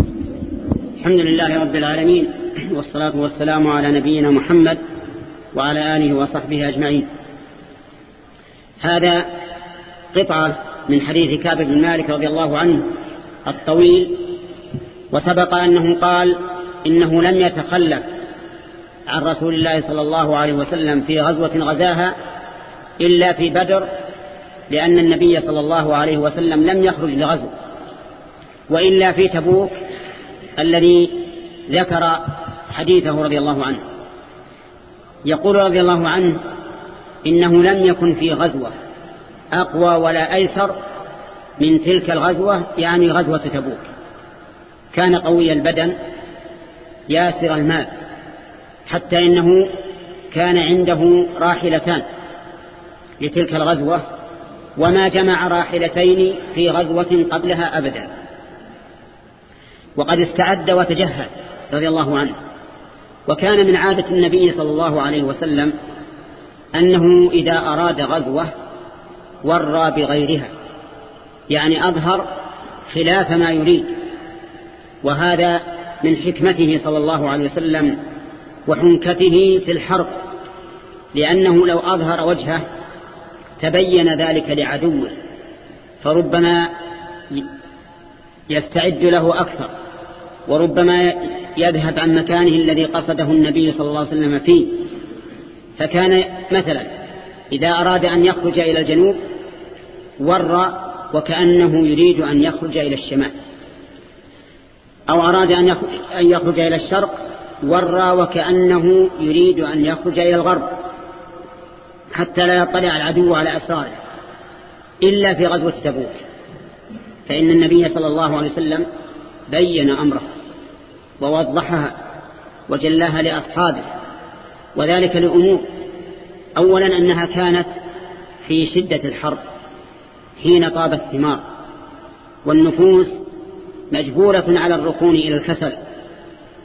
الحمد لله رب العالمين والصلاة والسلام على نبينا محمد وعلى آله وصحبه أجمعين. هذا قطعة من حديث كعب بن مالك رضي الله عنه الطويل وسبق أنه قال إنه لم يتخلف عن رسول الله صلى الله عليه وسلم في غزوة غزاها إلا في بدر لأن النبي صلى الله عليه وسلم لم يخرج لغزو وإلا في تبوك الذي ذكر حديثه رضي الله عنه. يقول رضي الله عنه إنه لم يكن في غزوة أقوى ولا أيسر من تلك الغزوة يعني غزوة تبوك. كان قوي البدن ياسر المال. حتى إنه كان عنده راحلتان لتلك الغزوة وما جمع راحلتين في غزوة قبلها أبدا. وقد استعد وتجهز رضي الله عنه. وكان من عادة النبي صلى الله عليه وسلم أنه إذا أراد غزوة ورى بغيرها. يعني أظهر خلاف ما يريد. وهذا من حكمته صلى الله عليه وسلم وحنكته في الحرب لأنه لو أظهر وجهه تبين ذلك لعدوه فربما يستعد له أكثر وربما يذهب عن مكانه الذي قصده النبي صلى الله عليه وسلم فيه. فكان مثلا إذا أراد أن يخرج إلى الجنوب ور وكأنه يريد أن يخرج إلى الشمال أو أراد أن يخرج إلى الشرق ور وكأنه يريد أن يخرج إلى الغرب حتى لا يطلع العدو على أسراره إلا في غزوة تبوك فإن النبي صلى الله عليه وسلم بين أمره ووضحها وجلاها لأصحابه وذلك لأمور. أولا أنها كانت في شدة الحرب حين طاب الثمار والنفوس مجبورة على الركون إلى الكسل.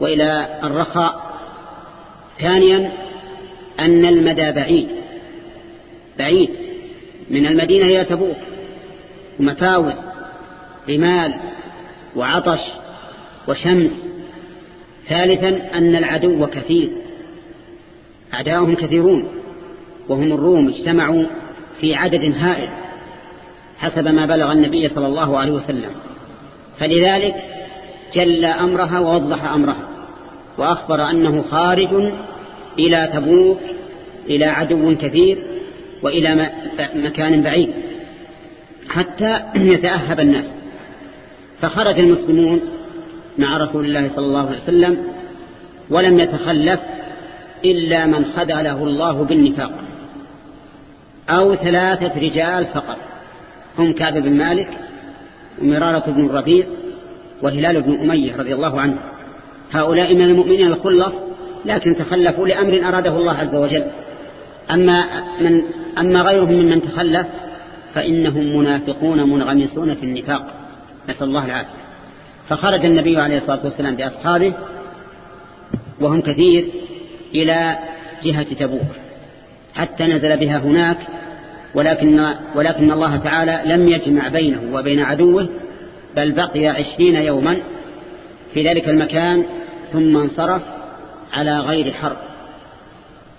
وإلى الرخاء. ثانيا أن المدى بعيد. بعيد. من المدينة إلى تبوك. ومفاوز. رمال. وعطش. وشمس. ثالثا أن العدو كثير. أعداؤهم كثيرون. وهم الروم اجتمعوا في عدد هائل. حسب ما بلغ النبي صلى الله عليه وسلم. فلذلك جل أمرها ووضح أمرها. وأخبر أنه خارج إلى تبوك إلى عدو كثير وإلى مكان بعيد حتى يتأهب الناس. فخرج المسلمون مع رسول الله صلى الله عليه وسلم ولم يتخلف إلا من خدعه الله بالنفاق أو ثلاثة رجال فقط. هم كعب بن مالك ومرارة بن الربيع وهلال بن أمية رضي الله عنه. هؤلاء من المؤمنين الخلص لكن تخلفوا لأمر أراده الله عز وجل. أما, من أما غيرهم ممن تخلف فإنهم منافقون منغمسون في النفاق. نسأل الله العافية. فخرج النبي عليه الصلاة والسلام بأصحابه وهم كثير إلى جهة تبوك. حتى نزل بها هناك ولكن, ولكن الله تعالى لم يجمع بينه وبين عدوه بل بقي عشرين يوما في ذلك المكان ثم انصرف على غير حرب.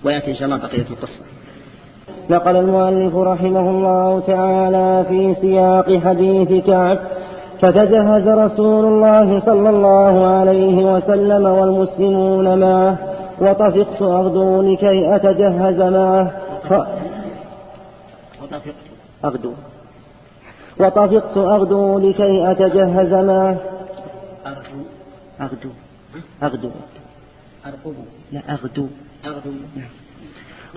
ويأتي إن شاء الله بقية القصة. نقل المؤلف رحمه الله تعالى في سياق حديث كعب فتجهز رسول الله صلى الله عليه وسلم والمسلمون معه وطفقت أغدو لكي أتجهز معه. ف... أغدو. وطفقت أغدو لكي أتجهز معه. أغدو أغدو. أغدو. أرقب لا أغدو. أغدو.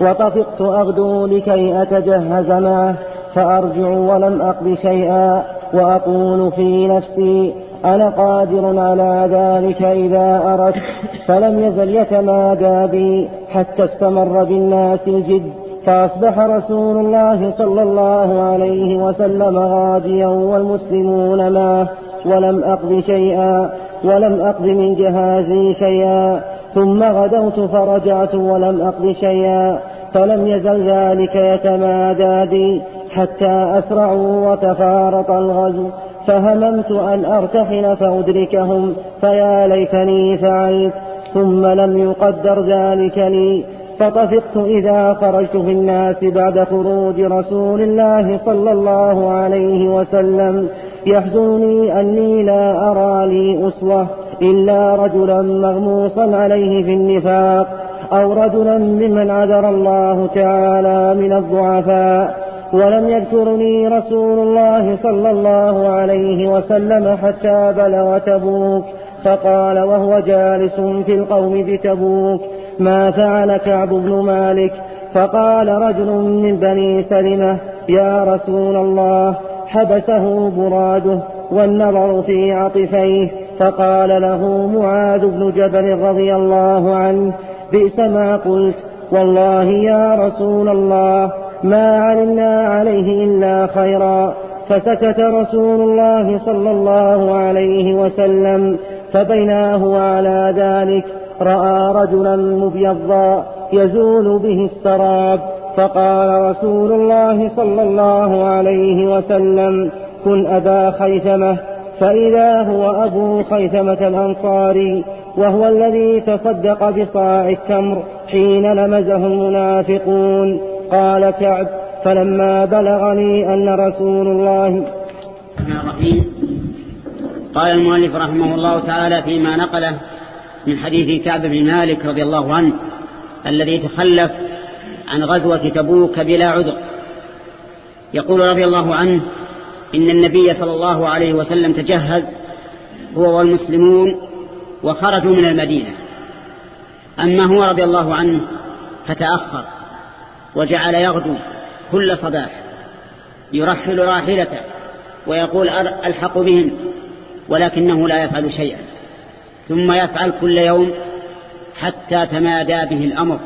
وطفقت أغدو لكي أتجهز معه فأرجع ولم أقض شيئا وأقول في نفسي أنا قادر على ذلك إذا أردت فلم يزل يتمادى بي حتى استمر بالناس الجد فأصبح رسول الله صلى الله عليه وسلم غاديا والمسلمون معه ولم أقض شيئا ولم أقض من جهازي شيئا. ثم غدوت فرجعت ولم أقض شيئا. فلم يزل ذلك يتمادى بي حتى أسرعوا وتفارط الغزو. فهممت أن أرتحل فأدركهم. فيا ليتني فعلت ثم لم يقدر ذلك لي. فطفقت إذا خرجت في الناس بعد خروج رسول الله صلى الله عليه وسلم. يحزنني أني لا أرى لي أسوة إلا رجلا مغموصا عليه في النفاق أو رجلا ممن عذر الله تعالى من الضعفاء ولم يذكرني رسول الله صلى الله عليه وسلم حتى بلغ تبوك فقال وهو جالس في القوم بتبوك ما فعل كعب بن مالك فقال رجل من بني سلمة يا رسول الله حبسه براده والنظر في عطفيه فقال له معاذ بن جبل رضي الله عنه بئس ما قلت والله يا رسول الله ما علمنا عليه إلا خيرا. فسكت رسول الله صلى الله عليه وسلم فبيناه على ذلك رأى رجلا مبيضا يزول به السراب فقال رسول الله صلى الله عليه وسلم كن أبا خيثمة فإذا هو أبو خيثمة الأنصاري وهو الذي تصدق بصاع التمر حين لمزه المنافقون. قال كعب فلما بلغني أن رسول الله قال المؤلف رحمه الله تعالى فيما نقله من حديث كعب بن مالك رضي الله عنه الذي تخلف عن غزوة تبوك بلا عذر. يقول رضي الله عنه إن النبي صلى الله عليه وسلم تجهز هو والمسلمون وخرجوا من المدينة. أما هو رضي الله عنه فتأخر وجعل يغدو كل صباح يرحل راحلته ويقول ألحق بهم ولكنه لا يفعل شيئا. ثم يفعل كل يوم حتى تمادى به الأمر.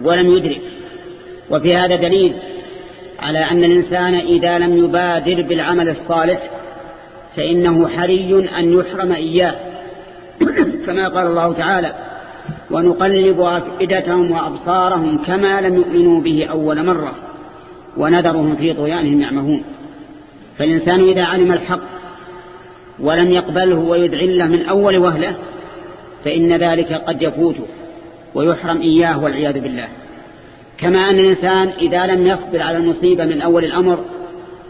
ولم يدرك. وفي هذا دليل على أن الإنسان إذا لم يبادر بالعمل الصالح فإنه حري أن يحرم إياه. كما قال الله تعالى ونقلب أفئدتهم وأبصارهم كما لم يؤمنوا به أول مرة ونذرهم في طغيانهم يعمهون. فالإنسان إذا علم الحق ولم يقبله ويدعله من أول وهلة فإن ذلك قد يفوته. ويحرم إياه والعياذ بالله. كما أن الإنسان إذا لم يصبر على المصيبة من أول الأمر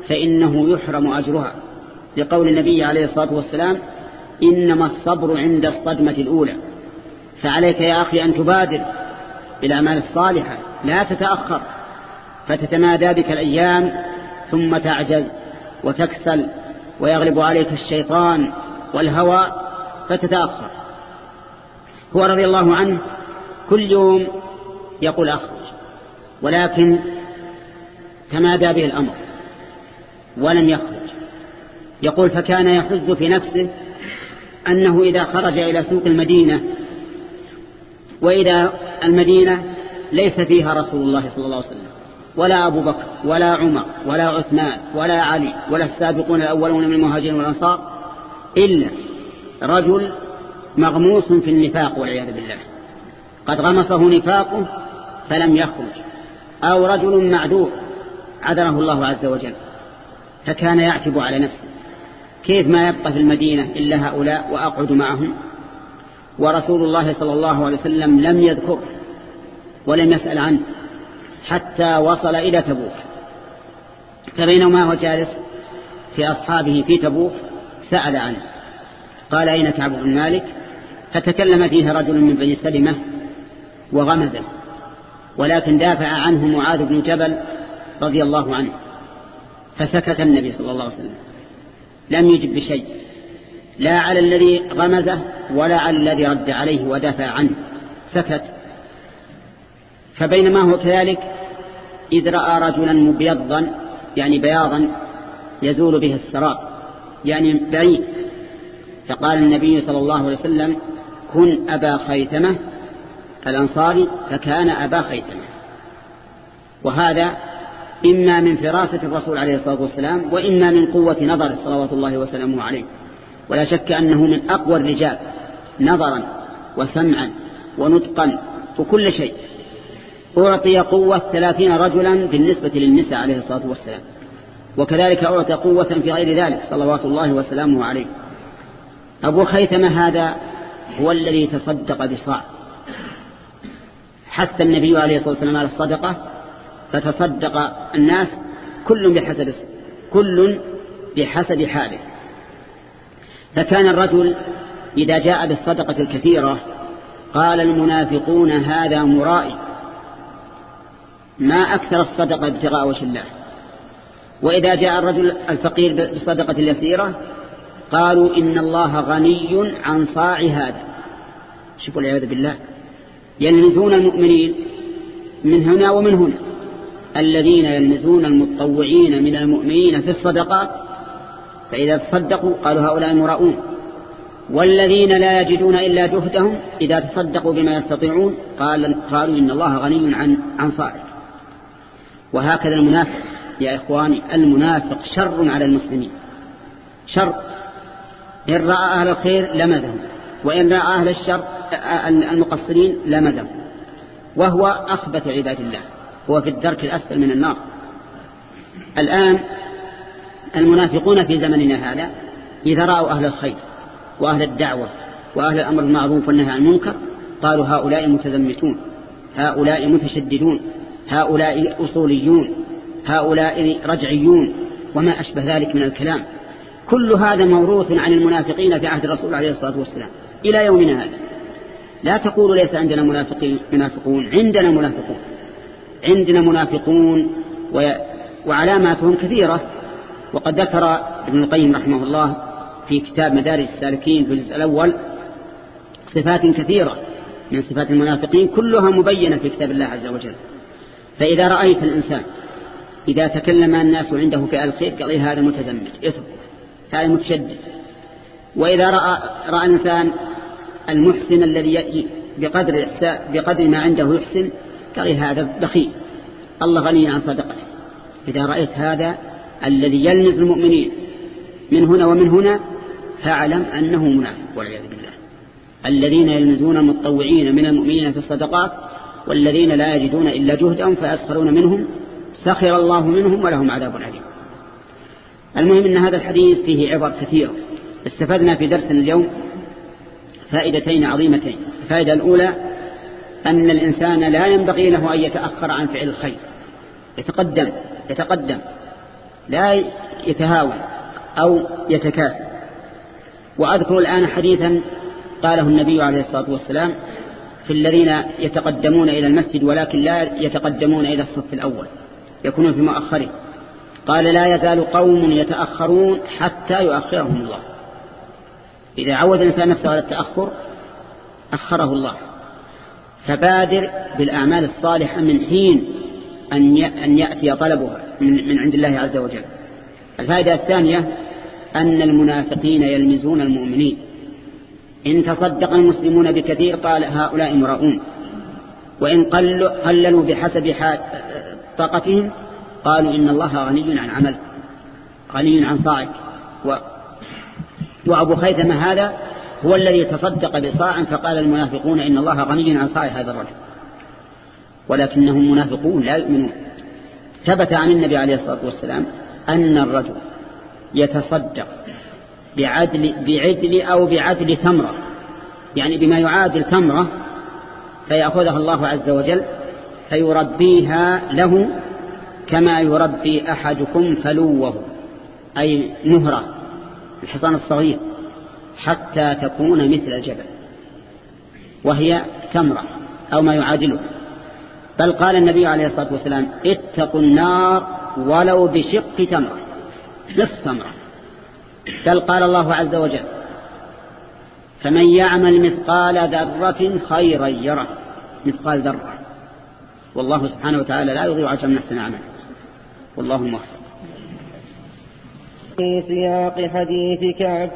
فإنه يحرم أجرها. لقول النبي عليه الصلاة والسلام إنما الصبر عند الصدمة الأولى. فعليك يا أخي أن تبادر بالأعمال الصالحة لا تتأخر فتتمادى بك الأيام ثم تعجز وتكسل ويغلب عليك الشيطان والهوى فتتأخر. هو رضي الله عنه كل يوم يقول أخرج. ولكن تمادى به الأمر ولم يخرج. يقول فكان يحز في نفسه أنه إذا خرج إلى سوق المدينة وإذا المدينة ليس فيها رسول الله صلى الله عليه وسلم ولا أبو بكر ولا عمر ولا عثمان ولا علي ولا السابقون الأولون من المهاجرين والأنصار إلا رجل مغموس في النفاق والعياذ بالله. قد غمصه نفاقه فلم يخرج أو رجل معذور عذره الله عز وجل فكان يعتب على نفسه كيف ما يبقى في المدينة إلا هؤلاء وأقعد معهم؟ ورسول الله صلى الله عليه وسلم لم يذكر ولم يسأل عنه حتى وصل إلى تبوك فبينما هو جالس في أصحابه في تبوك سأل عنه قال أين كعب بن مالك؟ فتكلم فيه رجل من بني سلمة وغمزه. ولكن دافع عنه معاذ بن جبل رضي الله عنه فسكت النبي صلى الله عليه وسلم. لم يجب بشيء لا على الذي غمزه ولا على الذي رد عليه ودافع عنه. سكت. فبينما هو كذلك إذ رأى رجلا مبيضا يعني بياضا يزول به السراب يعني بعيد. فقال النبي صلى الله عليه وسلم كن أبا خيثمة الأنصاري فكان أبا خيثمة. وهذا إما من فراسة الرسول عليه الصلاة والسلام وإما من قوة نظر صلوات الله وسلامه عليه. ولا شك أنه من أقوى الرجال نظرا وسمعا ونطقا وكل شيء. أعطي قوة ثلاثين رجلا بالنسبة للنساء عليه الصلاة والسلام. وكذلك أعطي قوة في غير ذلك صلوات الله وسلامه عليه. أبو خيثمة هذا هو الذي تصدق بصاع. حث النبي عليه الصلاة والسلام على الصدقة فتصدق الناس كل بحسب كل بحسب حاله. فكان الرجل إذا جاء بالصدقة الكثيرة قال المنافقون هذا مرائي. ما أكثر الصدقة ابتغاء وجه الله. وإذا جاء الرجل الفقير بالصدقة اليسيرة قالوا إن الله غني عن صاع هذا. شوفوا العياذ بالله. يلمزون المؤمنين من هنا ومن هنا. الذين يلمزون المتطوعين من المؤمنين في الصدقات فإذا تصدقوا قالوا هؤلاء مراؤون. والذين لا يجدون إلا جهدهم إذا تصدقوا بما يستطيعون قال قالوا إن الله غني عن عن صاعد وهكذا المنافق يا إخواني المنافق شر على المسلمين. شر. إن رأى أهل الخير لمزهم. وإن رأى أهل الشر المقصرين لمزهم وهو أخبث عباد الله هو في الدرك الأسفل من النار. الآن المنافقون في زمننا هذا إذا رأوا أهل الخير وأهل الدعوة وأهل الأمر المعروف والنهي عن المنكر قالوا هؤلاء متزمتون هؤلاء متشددون هؤلاء أصوليون هؤلاء رجعيون وما أشبه ذلك من الكلام. كل هذا موروث عن المنافقين في عهد الرسول عليه الصلاة والسلام. إلى يومنا هذا. لا تقولوا ليس عندنا منافقين منافقون. عندنا منافقون. عندنا منافقون وعلاماتهم كثيرة. وقد ذكر ابن القيم رحمه الله في كتاب مدارس السالكين في الجزء الأول صفات كثيرة من صفات المنافقين كلها مبينة في كتاب الله عز وجل. فإذا رأيت الإنسان إذا تكلم الناس عنده في الخير قال إيه هذا متزمت اسم هذا متشدد. وإذا رأى, رأى الإنسان المحسن الذي بقدر, بقدر ما عنده يحسن قال هذا بخيل. الله غني عن صدقته. إذا رأيت هذا الذي يلمز المؤمنين من هنا ومن هنا فاعلم أنه منافق والعياذ بالله. الذين يلمزون المتطوعين من المؤمنين في الصدقات والذين لا يجدون إلا جهدهم فيسخرون منهم سخر الله منهم ولهم عذاب عليم المهم أن هذا الحديث فيه عبر كثيرة استفدنا في درسنا اليوم فائدتين عظيمتين. الفائدة الأولى أن الإنسان لا ينبغي له أن يتأخر عن فعل الخير. يتقدم يتقدم لا يتهاون أو يتكاسل. وأذكر الآن حديثا قاله النبي عليه الصلاة والسلام في الذين يتقدمون إلى المسجد ولكن لا يتقدمون إلى الصف الأول يكونون في مؤخره. قال لا يزال قوم يتأخرون حتى يؤخرهم الله. إذا عود الإنسان نفسه على التأخر أخره الله. فبادر بالأعمال الصالحة من حين أن يأتي طلبها من عند الله عز وجل. الفائدة الثانية أن المنافقين يلمزون المؤمنين. إن تصدق المسلمون بكثير قال هؤلاء مراؤون وإن قللوا بحسب طاقتهم قالوا إن الله غني عن عمل غني عن صاعك وأبو خيثمة هذا هو الذي تصدق بصاع فقال المنافقون إن الله غني عن صاع هذا الرجل. ولكنهم منافقون لا يؤمنون. ثبت عن النبي عليه الصلاة والسلام أن الرجل يتصدق بعدل, بعدل أو بعدل ثمرة يعني بما يعادل ثمرة فيأخذها الله عز وجل فيربيها له كما يربي أحدكم فلوه أي نهرة. الحصان الصغير حتى تكون مثل الجبل وهي تمرة أو ما يعادله. بل قال النبي عليه الصلاة والسلام اتقوا النار ولو بشق تمرة نصف تمرة. بل قال الله عز وجل فمن يعمل مثقال ذرة خيرا يره. مثقال ذرة. والله سبحانه وتعالى لا يضيع عشر من أحسن عمل والله موفق. في سياق حديث كعب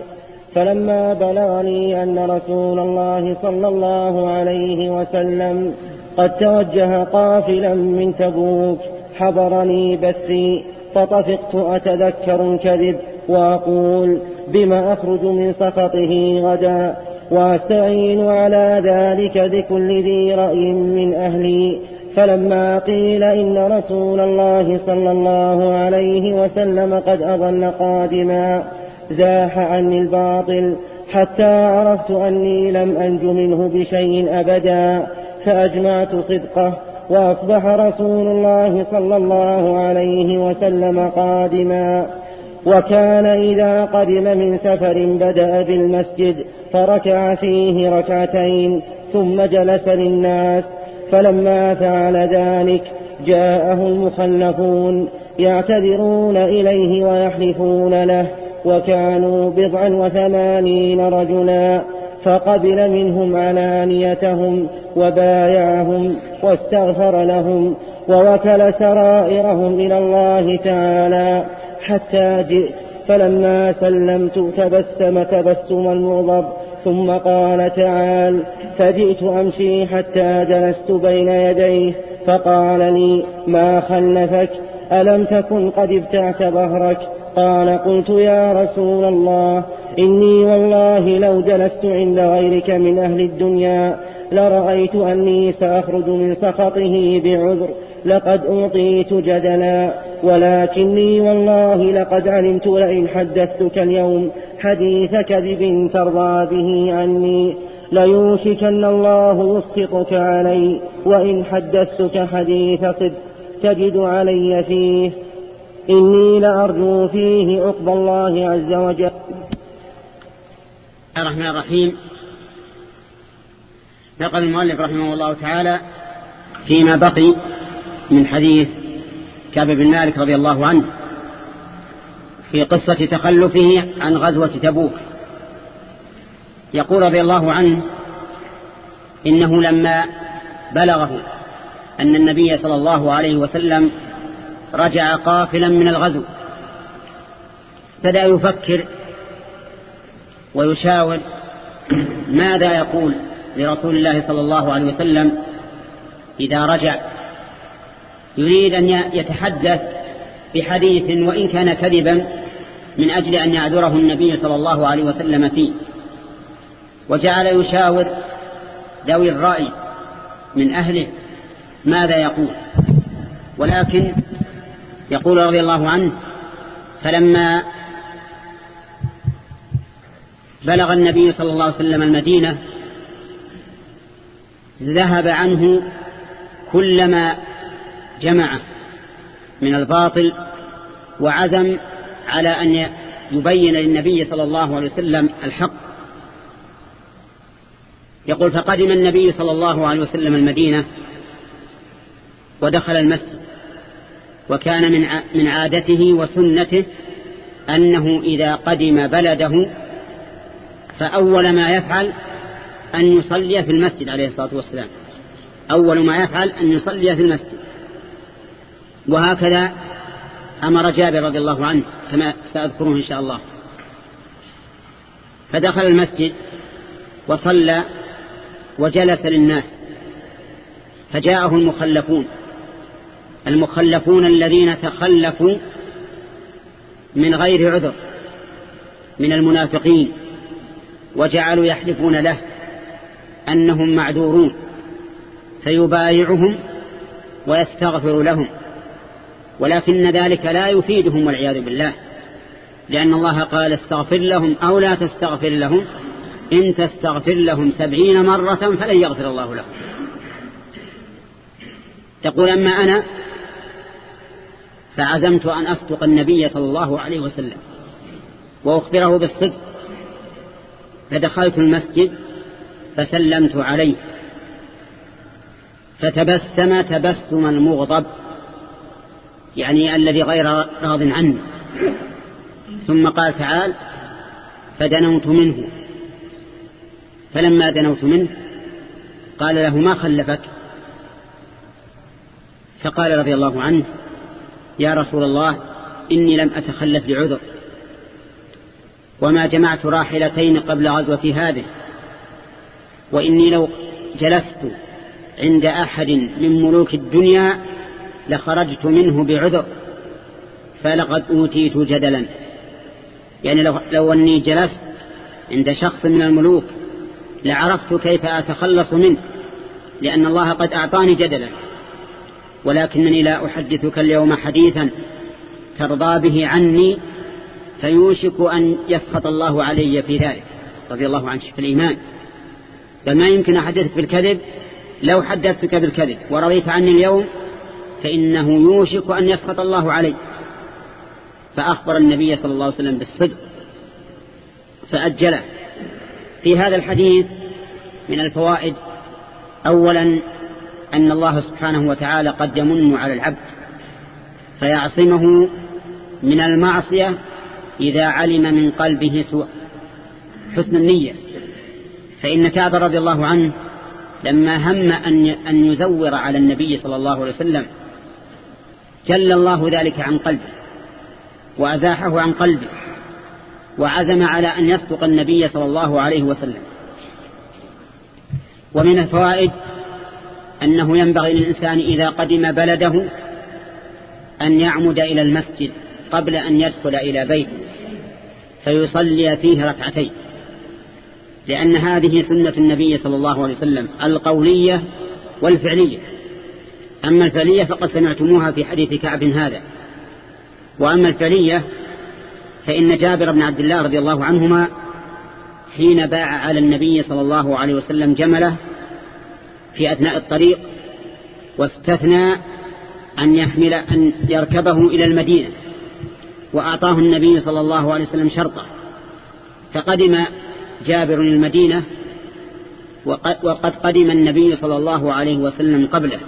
فلما بلغني أن رسول الله صلى الله عليه وسلم قد توجه قافلا من تبوك حضرني بثي فطفقت أتذكر الكذب وأقول بما أخرج من سخطه غدا وأستعين على ذلك بكل ذي رأي من أهلي. فلما قيل إن رسول الله صلى الله عليه وسلم قد أظل قادما زاح عني الباطل حتى عرفت أني لم أنج منه بشيء أبدا فأجمعت صدقه وأصبح رسول الله صلى الله عليه وسلم قادما. وكان إذا قدم من سفر بدأ بالمسجد فركع فيه ركعتين ثم جلس للناس فلما فعل ذلك جاءه المخلفون يعتذرون إليه ويحلفون له وكانوا بضعا وثمانين رجلا فقبل منهم علانيتهم وبايعهم واستغفر لهم ووكل سرائرهم إلى الله تعالى حتى جئت. فلما سلمت تبسم تبسم المغضب ثم قال تعال فجئت أمشي حتى جلست بين يديه فقال لي ما خلفك؟ ألم تكن قد ابتعت ظهرك قال قلت يا رسول الله إني والله لو جلست عند غيرك من أهل الدنيا لرأيت أني سأخرج من سخطه بعذر لقد أعطيت جدلا ولكني والله لقد علمت لئن حدثتك اليوم حديث كذب ترضى به عني. ليوشكن الله يسقطك علي وإن حدثتك حديث صدق تجد علي فيه. إني لأرجو فيه عقب الله عز وجل. الرحمن الرحيم. نقل المؤلف رحمه الله تعالى فيما بقي. من حديث كعب بن مالك رضي الله عنه في قصة تخلفه عن غزوة تبوك. يقول رضي الله عنه إنه لما بلغه أن النبي صلى الله عليه وسلم رجع قافلا من الغزو بدأ يفكر ويشاور ماذا يقول لرسول الله صلى الله عليه وسلم إذا رجع. يريد أن يتحدث بحديث وإن كان كذبا من أجل أن يعذره النبي صلى الله عليه وسلم فيه. وجعل يشاور ذوي الرأي من أهله ماذا يقول. ولكن يقول رضي الله عنه فلما بلغ النبي صلى الله عليه وسلم المدينة ذهب عنه كلما جمع من الباطل وعزم على أن يبين للنبي صلى الله عليه وسلم الحق. يقول فقدم النبي صلى الله عليه وسلم المدينة ودخل المسجد وكان من من عادته وسنته أنه إذا قدم بلده فأول ما يفعل أن يصلي في المسجد عليه الصلاة والسلام. أول ما يفعل أن يصلي في المسجد. وهكذا أمر جابر رضي الله عنه كما سأذكره إن شاء الله. فدخل المسجد وصلى وجلس للناس فجاءه المخلفون المخلفون الذين تخلفوا من غير عذر من المنافقين وجعلوا يحلفون له أنهم معذورون فيبايعهم ويستغفر لهم. ولكن ذلك لا يفيدهم والعياذ بالله. لأن الله قال استغفر لهم أو لا تستغفر لهم. إن تستغفر لهم سبعين مرة فلن يغفر الله لهم. تقول أما أنا فعزمت أن أصدق النبي صلى الله عليه وسلم وأخبره بالصدق. فدخلت المسجد فسلمت عليه. فتبسم تبسم المغضب. يعني الذي غير راض عنه. ثم قال تعال فدنوت منه. فلما دنوت منه قال له ما خلفك؟ فقال رضي الله عنه يا رسول الله إني لم أتخلف لعذر وما جمعت راحلتين قبل غزوة هذه. وإني لو جلست عند أحد من ملوك الدنيا لخرجت منه بعذر فلقد أوتيت جدلا. يعني لو, لو أني جلست عند شخص من الملوك لعرفت كيف أتخلص منه لأن الله قد أعطاني جدلا. ولكنني لا أحدثك اليوم حديثا ترضى به عني فيوشك أن يسخط الله علي في ذلك. رضي الله عنه في الإيمان. بل ما يمكن أحدثك بالكذب؟ لو حدثتك بالكذب. ورضيت عني اليوم فإنه يوشك أن يسخط الله علي فأخبر النبي صلى الله عليه وسلم بالصدق فأجله. في هذا الحديث من الفوائد أولا أن الله سبحانه وتعالى قد يمن على العبد فيعصمه من المعصية إذا علم من قلبه سوء. حسن النية. فإن كعب رضي الله عنه لما هم أن يزور على النبي صلى الله عليه وسلم جل الله ذلك عن قلبه وأزاحه عن قلبه وعزم على أن يصدق النبي صلى الله عليه وسلم. ومن الفوائد أنه ينبغي للإنسان إذا قدم بلده أن يعمد إلى المسجد قبل أن يدخل إلى بيته فيصلي فيه ركعتين. لأن هذه سنة النبي صلى الله عليه وسلم القولية والفعلية. أما الفعلية فقد سمعتموها في حديث كعب هذا. وأما الفعلية فإن جابر بن عبد الله رضي الله عنهما حين باع على النبي صلى الله عليه وسلم جمله في أثناء الطريق واستثنى أن يحمل أن يركبه إلى المدينة وأعطاه النبي صلى الله عليه وسلم شرطه. فقدم جابر المدينة وقد قدم النبي صلى الله عليه وسلم قبله.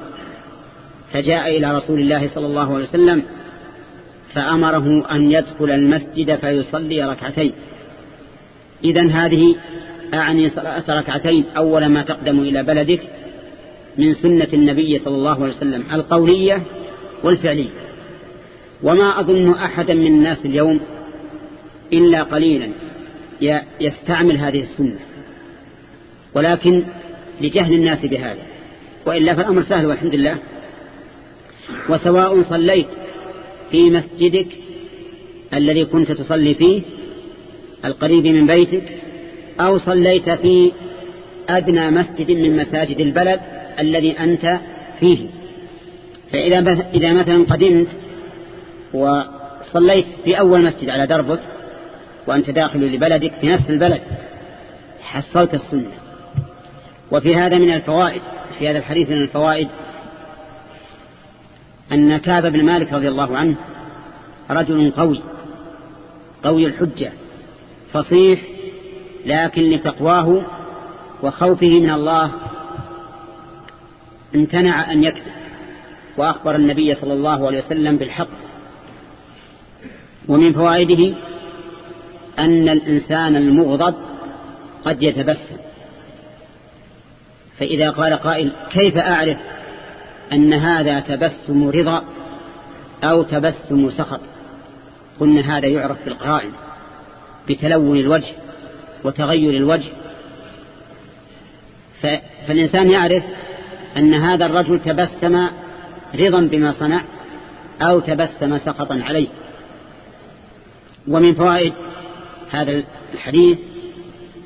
فجاء إلى رسول الله صلى الله عليه وسلم فأمره أن يدخل المسجد فيصلي ركعتين. إذا هذه أعني صلاة ركعتين أول ما تقدم إلى بلدك من سنة النبي صلى الله عليه وسلم القولية والفعلية. وما أظن أحدا من الناس اليوم إلا قليلا يستعمل هذه السنة. ولكن لجهل الناس بهذا. وإلا فالأمر سهل والحمد لله. وسواء صليت في مسجدك الذي كنت تصلي فيه القريب من بيتك أو صليت في أدنى مسجد من مساجد البلد الذي أنت فيه. فإذا إذا مثلا قدمت وصليت في أول مسجد على دربك وأنت داخل لبلدك في نفس البلد حصلت السنة. وفي هذا من الفوائد في هذا الحديث من الفوائد أن كعب بن مالك رضي الله عنه رجل قوي قوي الحجة فصيح لكن لتقواه وخوفه من الله امتنع أن يكذب وأخبر النبي صلى الله عليه وسلم بالحق ومن فوائده أن الإنسان المغضب قد يتبسم فإذا قال قائل كيف أعرف أن هذا تبسم رضا أو تبسم سخط. قلنا هذا يعرف بالقرائن بتلون الوجه وتغير الوجه. فالإنسان يعرف أن هذا الرجل تبسم رضا بما صنع أو تبسم سخطا عليه. ومن فوائد هذا الحديث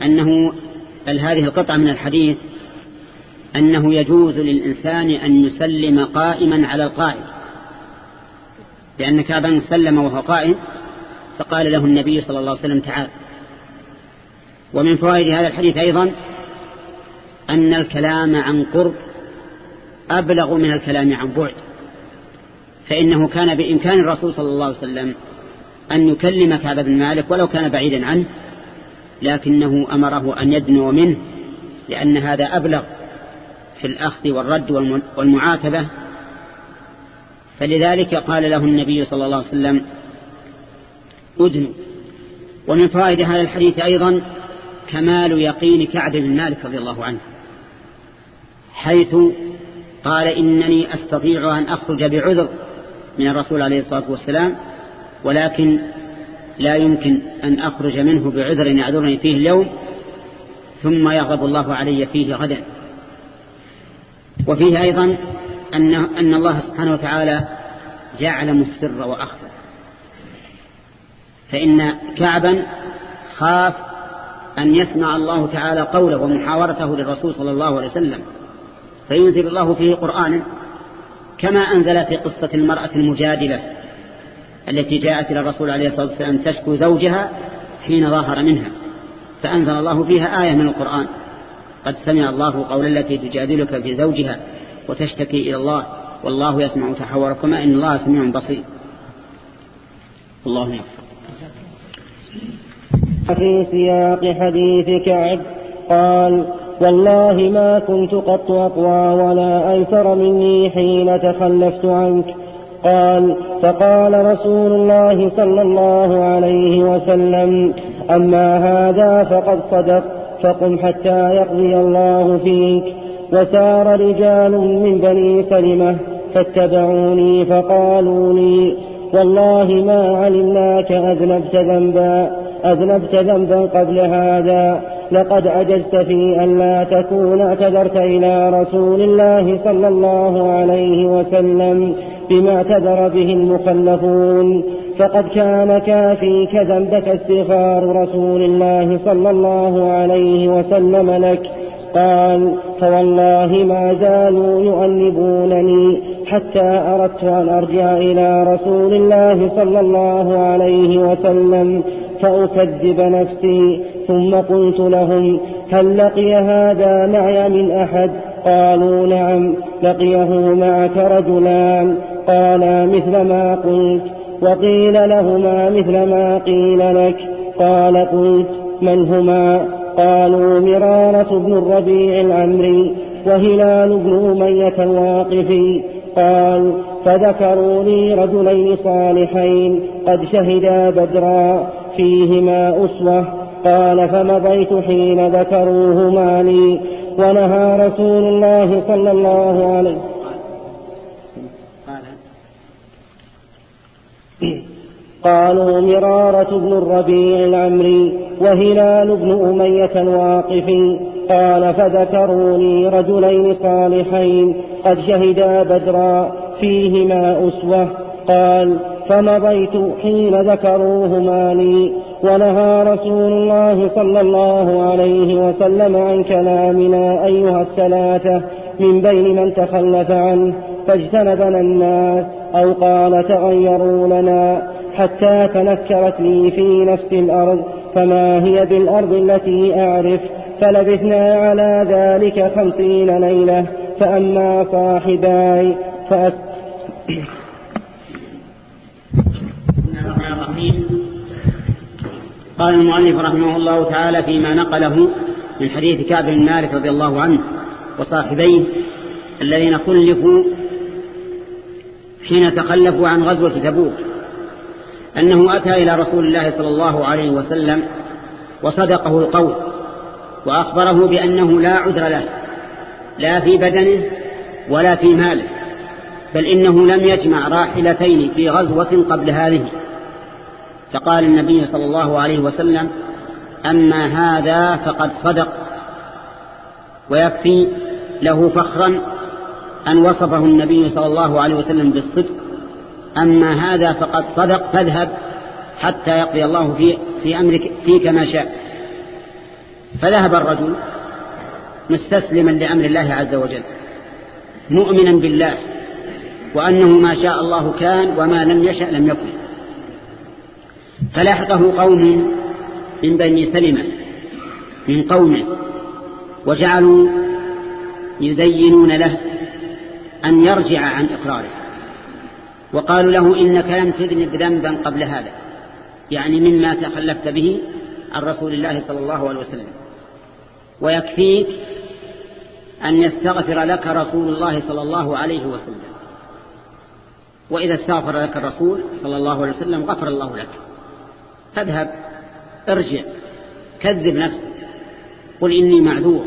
أنه هذه القطعة من الحديث أنه يجوز للإنسان أن يسلم قائما على القائم لأن كعبا سلم وهو قائم فقال له النبي صلى الله عليه وسلم تعال. ومن فوائد هذا الحديث أيضا أن الكلام عن قرب أبلغ من الكلام عن بعد. فإنه كان بإمكان الرسول صلى الله عليه وسلم أن يكلم كعب بن مالك ولو كان بعيدا عنه لكنه أمره أن يدنو منه لأن هذا أبلغ في الأخذ والرد والمعاتبة. فلذلك قال له النبي صلى الله عليه وسلم أدنوا ومن فائدة هذا الحديث أيضا كمال يقين كعب بن مالك رضي الله عنه حيث قال إنني أستطيع أن أخرج بعذر من الرسول عليه الصلاة والسلام ولكن لا يمكن أن أخرج منه بعذر يعذرني فيه اليوم ثم يغضب الله علي فيه غدا. وفيه أيضا أن, أن الله سبحانه وتعالى يعلم السر وأخفى فإن كعبا خاف أن يسمع الله تعالى قوله ومحاورته للرسول صلى الله عليه وسلم فينزل الله فيه قرآنا كما أنزل في قصة المرأة المجادلة التي جاءت إلى الرسول عليه الصلاة والسلام تشكو زوجها حين ظاهر منها فأنزل الله فيها آية من القرآن. قد سمع الله قول التي تجادلك في زوجها وتشتكي إلى الله والله يسمع تحوركما إن الله سميع بصير. الله يغفر. في سياق حديث كعب قال والله ما كنت قط أقوى ولا أيسر مني حين تخلفت عنك. قال فقال رسول الله صلى الله عليه وسلم أما هذا فقد صدق فقم حتى يقضي الله فيك. وسار رجال من بني سلمة فاتبعوني فقالوا لي والله ما علمناك أذنبت ذنبا أذنبت ذنبا قبل هذا. لقد عجزت في أن لا تكون اعتذرت إلى رسول الله صلى الله عليه وسلم بما اعتذر به المخلفون. فقد كان كافيك ذنبك استغفار رسول الله صلى الله عليه وسلم لك. قال فوالله ما زالوا يؤنبونني حتى أردت أن أرجع إلى رسول الله صلى الله عليه وسلم فأكذب نفسي. ثم قلت لهم هل لقي هذا معي من أحد؟ قالوا نعم لقيه معك رجلان. قالا مثل ما قلت. وقيل لهما مثل ما قيل لك. قال قلت من هما؟ قالوا مرارة بن الربيع العمري وهلال بن أمية الواقفي. قال فذكروا لي رجلين صالحين قد شهدا بدرا فيهما أسوة. قال فمضيت حين ذكروهما لي. ونهى رسول الله صلى الله عليه قالوا مرارة بن الربيع العمري وهلال بن أمية الواقفي. قال فذكروني رجلين صالحين قد شهدا بدرا فيهما أسوة. قال فمضيت حين ذكروهما لي ونهى رسول الله صلى الله عليه وسلم عن كلامنا أيها الثلاثة من بين من تخلف عنه فاجتنبنا الناس أو قال تغيروا لنا. حتى تنكرت لي في نفس الأرض فما هي بالأرض التي أعرف؟ فلبثنا على ذلك خمسين ليلة فأما صاحباي فأس قال المؤلف رحمه الله تعالى فيما نقله من حديث كعب بن مالك رضي الله عنه وصاحبيه الذين خلفوا حين تخلفوا عن غزوة تبوك. أنه أتى إلى رسول الله صلى الله عليه وسلم وصدقه القول وأخبره بأنه لا عذر له لا في بدنه ولا في ماله بل إنه لم يجمع راحلتين في غزوة قبل هذه. فقال النبي صلى الله عليه وسلم أما هذا فقد صدق ويكفي له فخرا أن وصفه النبي صلى الله عليه وسلم بالصدق أما هذا فقد صدق فاذهب حتى يقضي الله في, في أمرك فيك ما شاء. فذهب الرجل مستسلما لأمر الله عز وجل مؤمنا بالله وأنه ما شاء الله كان وما لم يشأ لم يكن. فلاحقه قوم من بني سلمة من قومه وجعلوا يزينون له أن يرجع عن إقراره. وقالوا له إنك لم تذنب ذنبا قبل هذا. يعني مما تخلفت به عن رسول الله صلى الله عليه وسلم. ويكفيك أن يستغفر لك رسول الله صلى الله عليه وسلم. وإذا استغفر لك الرسول صلى الله عليه وسلم غفر الله لك. فاذهب ارجع كذب نفسك. قل إني معذور.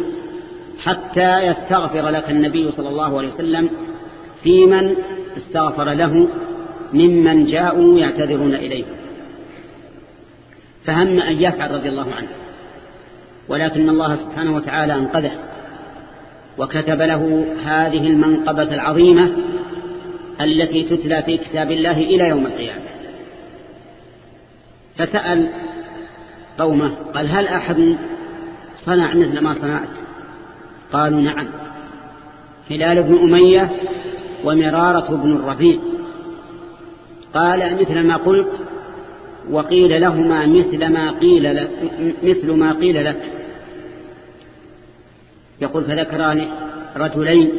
حتى يستغفر لك النبي صلى الله عليه وسلم في من استغفر له ممن جاءوا يعتذرون إليه. فهم أن يفعل رضي الله عنه. ولكن الله سبحانه وتعالى أنقذه. وكتب له هذه المنقبة العظيمة التي تتلى في كتاب الله إلى يوم القيامة. فسأل قومه قال هل أحد صنع مثل ما صنعت؟ قالوا نعم. هلال بن أمية ومرارة بن الربيع. قال مثل ما قلت وقيل لهما مثل ما قيل لك مثل ما قيل لك. يقول فذكران رجلين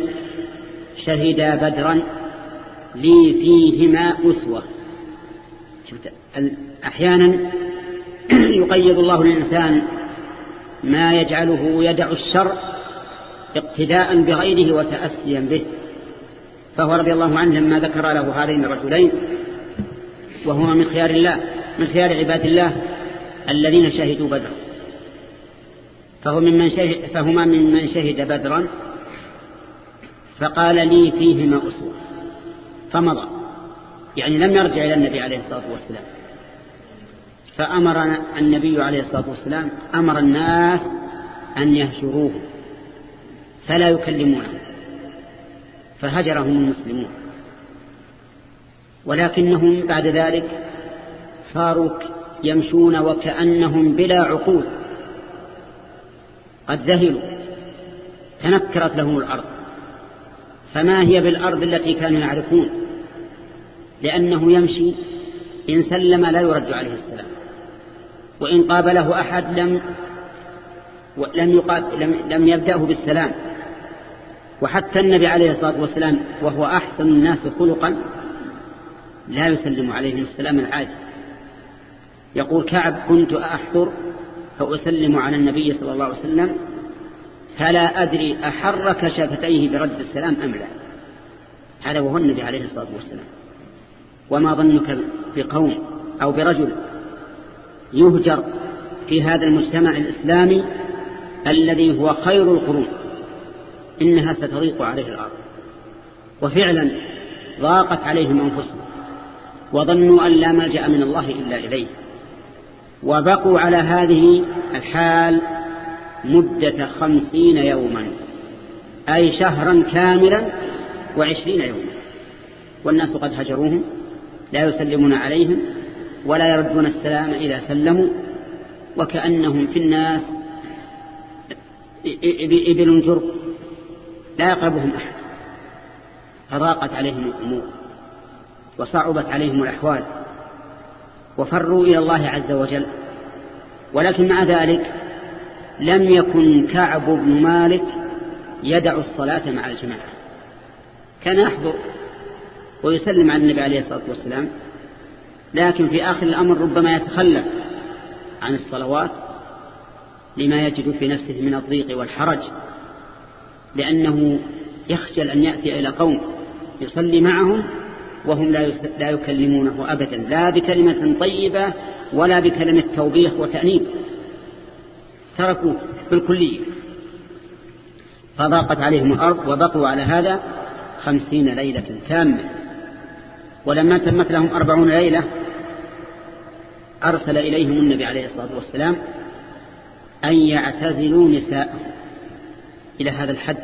شهدا بدرا لي فيهما أسوة. شفت؟ أحيانا يقيد الله الإنسان ما يجعله يدع الشر اقتداء بغيره وتأسيا به. فهو رضي الله عنه لما ذكر له هذين الرجلين وهو من خيار الله من خيار عباد الله الذين شهدوا بدرا. فهو ممن شهد فهما ممن شهد بدرا فقال لي فيهما أسوة فمضى. يعني لم يرجع إلى النبي عليه الصلاة والسلام. فأمر النبي عليه الصلاة والسلام أمر الناس أن يهجروه فلا يكلمونه. فهجرهم المسلمون. ولكنهم بعد ذلك صاروا يمشون وكأنهم بلا عقول. قد ذهلوا تنكرت لهم الأرض. فما هي بالأرض التي كانوا يعرفون؟ لأنه يمشي إن سلم لا يرد عليه السلام. وإن قابله أحد لم لم, لم, لم يبدأه بالسلام. وحتى النبي عليه الصلاة والسلام وهو أحسن الناس خلقا لا يسلم عليهم السلام العاجل يقول كعب كنت أحضر فأسلم على النبي صلى الله عليه وسلم فلا أدري أحرك شفتيه برد السلام أم لا. هذا وهو النبي عليه الصلاة والسلام. وما ظنك بقوم أو برجل يهجر في هذا المجتمع الإسلامي الذي هو خير القرون. إنها ستضيق عليه الأرض. وفعلا ضاقت عليهم أنفسهم. وظنوا أن لا ملجأ من الله إلا إليه. وبقوا على هذه الحال مدة خمسين يوما. أي شهرا كاملا وعشرين يوما. والناس قد هجروهم لا يسلمون عليهم ولا يردون السلام إذا سلموا. وكأنهم في الناس إبل جرب لا يقربهم أحد. فضاقت عليهم الأمور وصعبت عليهم الأحوال وفروا إلى الله عز وجل. ولكن مع ذلك لم يكن كعب بن مالك يدع الصلاة مع الجماعة. كان يحضر ويسلم على النبي عليه الصلاة والسلام لكن في آخر الأمر ربما يتخلف عن الصلوات لما يجد في نفسه من الضيق والحرج. لأنه يخجل أن يأتي إلى قوم يصلي معهم وهم لا يكلمونه أبدا لا بكلمة طيبة ولا بكلمة توبيخ وتأنيب. تركوه بالكلية. فضاقت عليهم الأرض وبقوا على هذا خمسين ليلة تامة. ولما تمت لهم أربعون ليلة أرسل إليهم النبي عليه الصلاة والسلام أن يعتزلوا نساءهم. إلى هذا الحد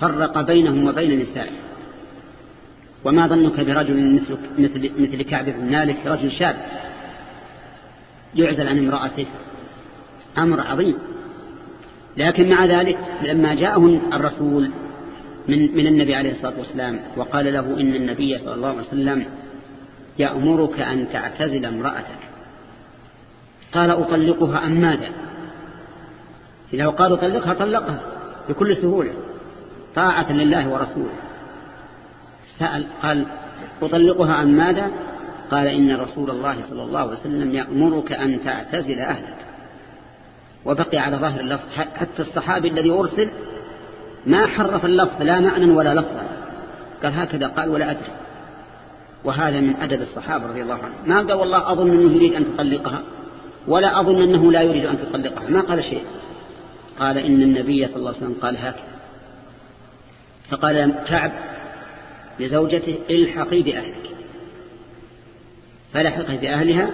فرق بينهم وبين نسائهم وما ظنك برجل مثل, مثل, مثل كعب بن مالك رجل شاب يعزل عن امرأته؟ أمر عظيم. لكن مع ذلك لما جاءه الرسول من, من النبي عليه الصلاة والسلام وقال له إن النبي صلى الله عليه وسلم يأمرك أن تعتزل امرأتك. قال أطلقها أم ماذا؟ إذا قال طلقها طلقها. بكل سهولة. طاعة لله ورسوله. سأل قال أطلقها أم ماذا؟ قال إن رسول الله صلى الله عليه وسلم يأمرك أن تعتزل أهلك. وبقي على ظاهر اللفظ حتى الصحابي الذي أرسل ما حرف اللفظ لا معنى ولا لفظا. قال هكذا قال ولا أدري. وهذا من أدب الصحابة رضي الله عنهم. ما قال والله أظن أنه يريد أن تطلقها ولا أظن أنه لا يريد أن تطلقها. ما قال شيء. قال إن النبي صلى الله عليه وسلم قال هكذا. فقال كعب لزوجته الحقي بأهلك. فلحقه بأهلها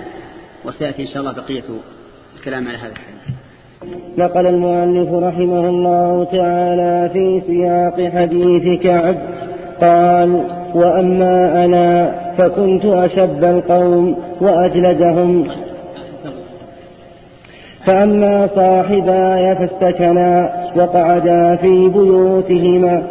وسيأتي إن شاء الله بقية الكلام على هذا الحديث. نقل المؤلف رحمه الله تعالى في سياق حديث كعب قال وأما أنا فكنت أشب القوم وأجلدهم. فأما صاحباي فاستكنا وقعدا في بيوتهما.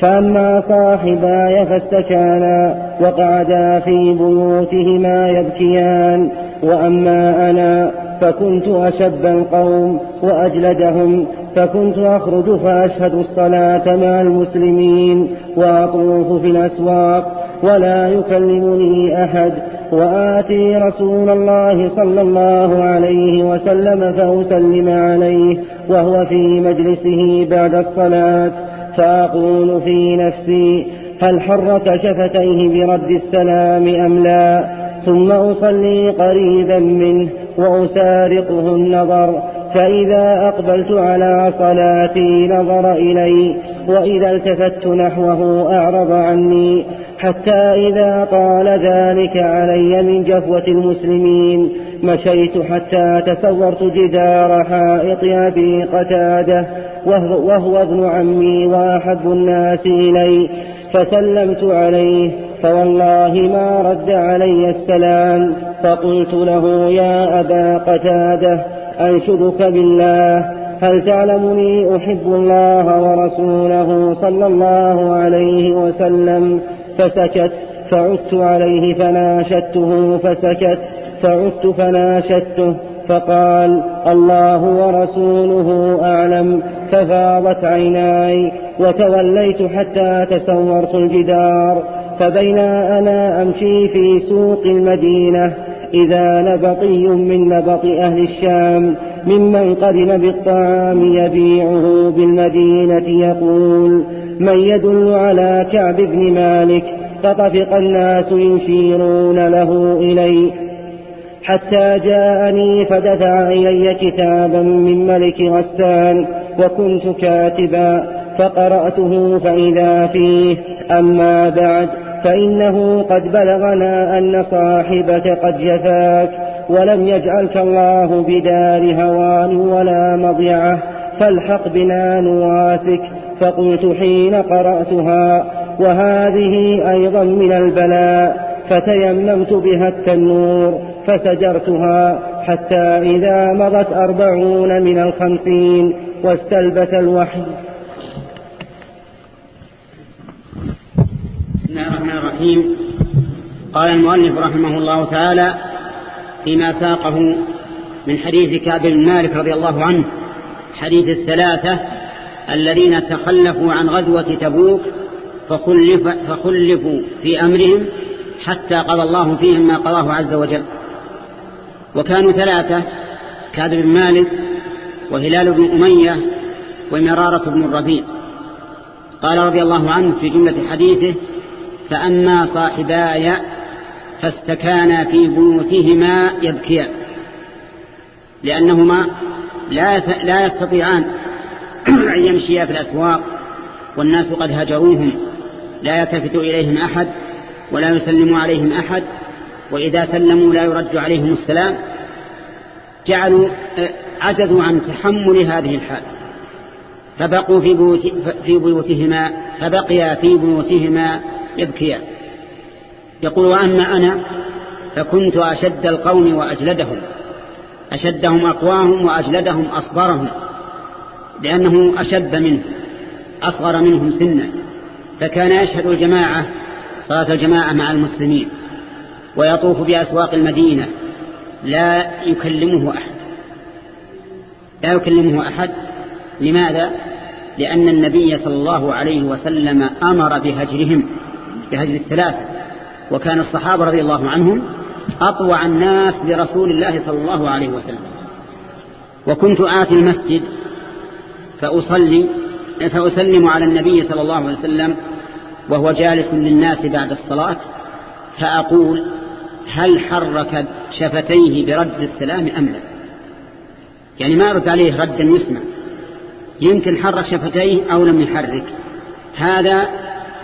فأما صاحباي فاستكانا وقعدا في بيوتهما يبكيان. وأما أنا فكنت أشب القوم وأجلدهم فكنت أخرج فأشهد الصلاة مع المسلمين وأطوف في الأسواق ولا يكلمني أحد وآتي رسول الله صلى الله عليه وسلم فأسلم عليه وهو في مجلسه بعد الصلاة. فأقول في نفسي هل حرك شفتيه برد السلام أم لا؟ ثم أصلي قريبا منه وأسارقه النظر. فإذا أقبلت على صلاتي نظر إلي وإذا التفت نحوه أعرض عني. حتى إذا قال ذلك علي من جفوة المسلمين. مشيت حتى تصورت جدار حائط أبي قتادة وهو, وهو ابن عمي وأحب الناس إلي. فسلمت عليه فوالله ما رد علي السلام. فقلت له يا أبا قتادة أنشدك بالله هل تعلمني أحب الله ورسوله صلى الله عليه وسلم؟ فسكت. فعدت عليه فناشدته فسكت. فعدت فناشدته. فقال الله ورسوله أعلم. ففاضت عيناي وتوليت حتى تسورت الجدار. فبينا أنا أمشي في سوق المدينة. إذا نبطي من نبط أهل الشام ممن قدم بالطعام يبيعه بالمدينة يقول من يدل على كعب بن مالك فطفق الناس يشيرون له إلي. حتى جاءني فدفع إلي كتابا من ملك غسان وكنت كاتبا فقرأته فإذا فيه. أما بعد فإنه قد بلغنا أن صاحبك قد جفاك ولم يجعلك الله بدار هوان ولا مضيعة فالحق بنا نواسك فقلت حين قرأتها وهذه أيضا من البلاء فتيممت بها التنور فسجرتها حتى إذا مضت أربعون من الخمسين واستلبث الوحي. بسم الله الرحمن الرحيم. قال المؤلف رحمه الله تعالى فيما ساقه من حديث كعب بن مالك رضي الله عنه حديث الثلاثة الذين تخلفوا عن غزوة تبوك فخلف فخلفوا في أمرهم حتى قضى الله فيهم ما قضاه عز وجل. وكانوا ثلاثة كعب بن مالك وهلال بن أمية ومرارة بن الربيع. قال رضي الله عنه في جملة حديثه فأما صاحباي فاستكانا في بيوتهما يبكيان لأنهما لا لا يستطيعان أن يمشيا في الأسواق والناس قد هجروهم. لا يلتفت إليهم أحد ولا يسلم عليهم أحد وإذا سلموا لا يرد عليهم السلام. جعلوا آه، عجزوا عن تحمل هذه الحال. فبقوا في, بيوت في بيوتهما فبقيا في بيوتهما يبكيان. يقول وأما أنا فكنت أشد القوم وأجلدهم. أشدهم أقواهم وأجلدهم أصبرهم. لأنه أشد منه أصغر منهم سنا فكان يشهد الجماعة صلاة الجماعة مع المسلمين ويطوف بأسواق المدينة لا يكلمه أحد. لا يكلمه أحد. لماذا؟ لأن النبي صلى الله عليه وسلم أمر بهجرهم بهجر الثلاثة وكان الصحابة رضي الله عنهم أطوع الناس لرسول الله صلى الله عليه وسلم. وكنت آتي المسجد فأصلي فأسلم على النبي صلى الله عليه وسلم وهو جالس للناس بعد الصلاة فأقول هل حرك شفتيه برد السلام أم لا؟ يعني ما أرد عليه ردا يسمع. يمكن حرك شفتيه أو لم يحرك. هذا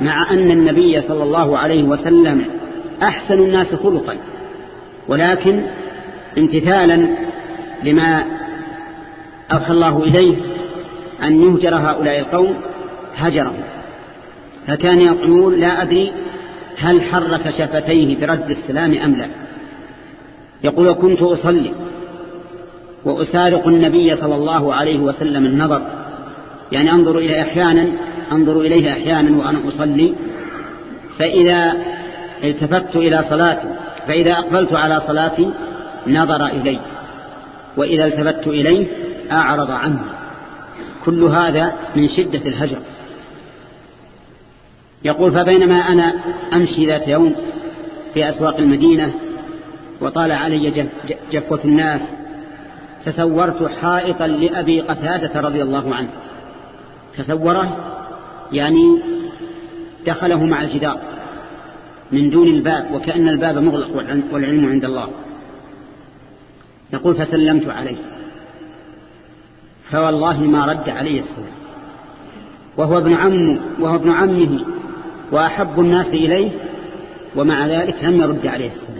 مع أن النبي صلى الله عليه وسلم أحسن الناس خلقا. ولكن امتثالا لما أوحى الله إليه أن يهجر هؤلاء القوم هجرهم. فكان يقول لا أدري هل حرك شفتيه برد السلام أم لا. يقول كنت أصلي وأسارق النبي صلى الله عليه وسلم النظر. يعني أنظر إليه أحيانا أنظر إليه أحيانا وأنا أصلي. فإذا التفت إلى صلاتي فإذا أقبلت على صلاتي نظر إلي وإذا التفت إليه أعرض عنه. كل هذا من شدة الهجر. يقول فبينما أنا أمشي ذات يوم في أسواق المدينة وطال علي جفوة الناس تصورت حائطا لأبي قتادة رضي الله عنه. تصوره يعني دخله مع الجدار من دون الباب وكأن الباب مغلق والعلم عند الله. يقول فسلمت عليه. فوالله ما رد علي السلام. وهو ابن عمه وهو ابن عمه وأحب الناس إليه ومع ذلك لم يرد عليه السلام.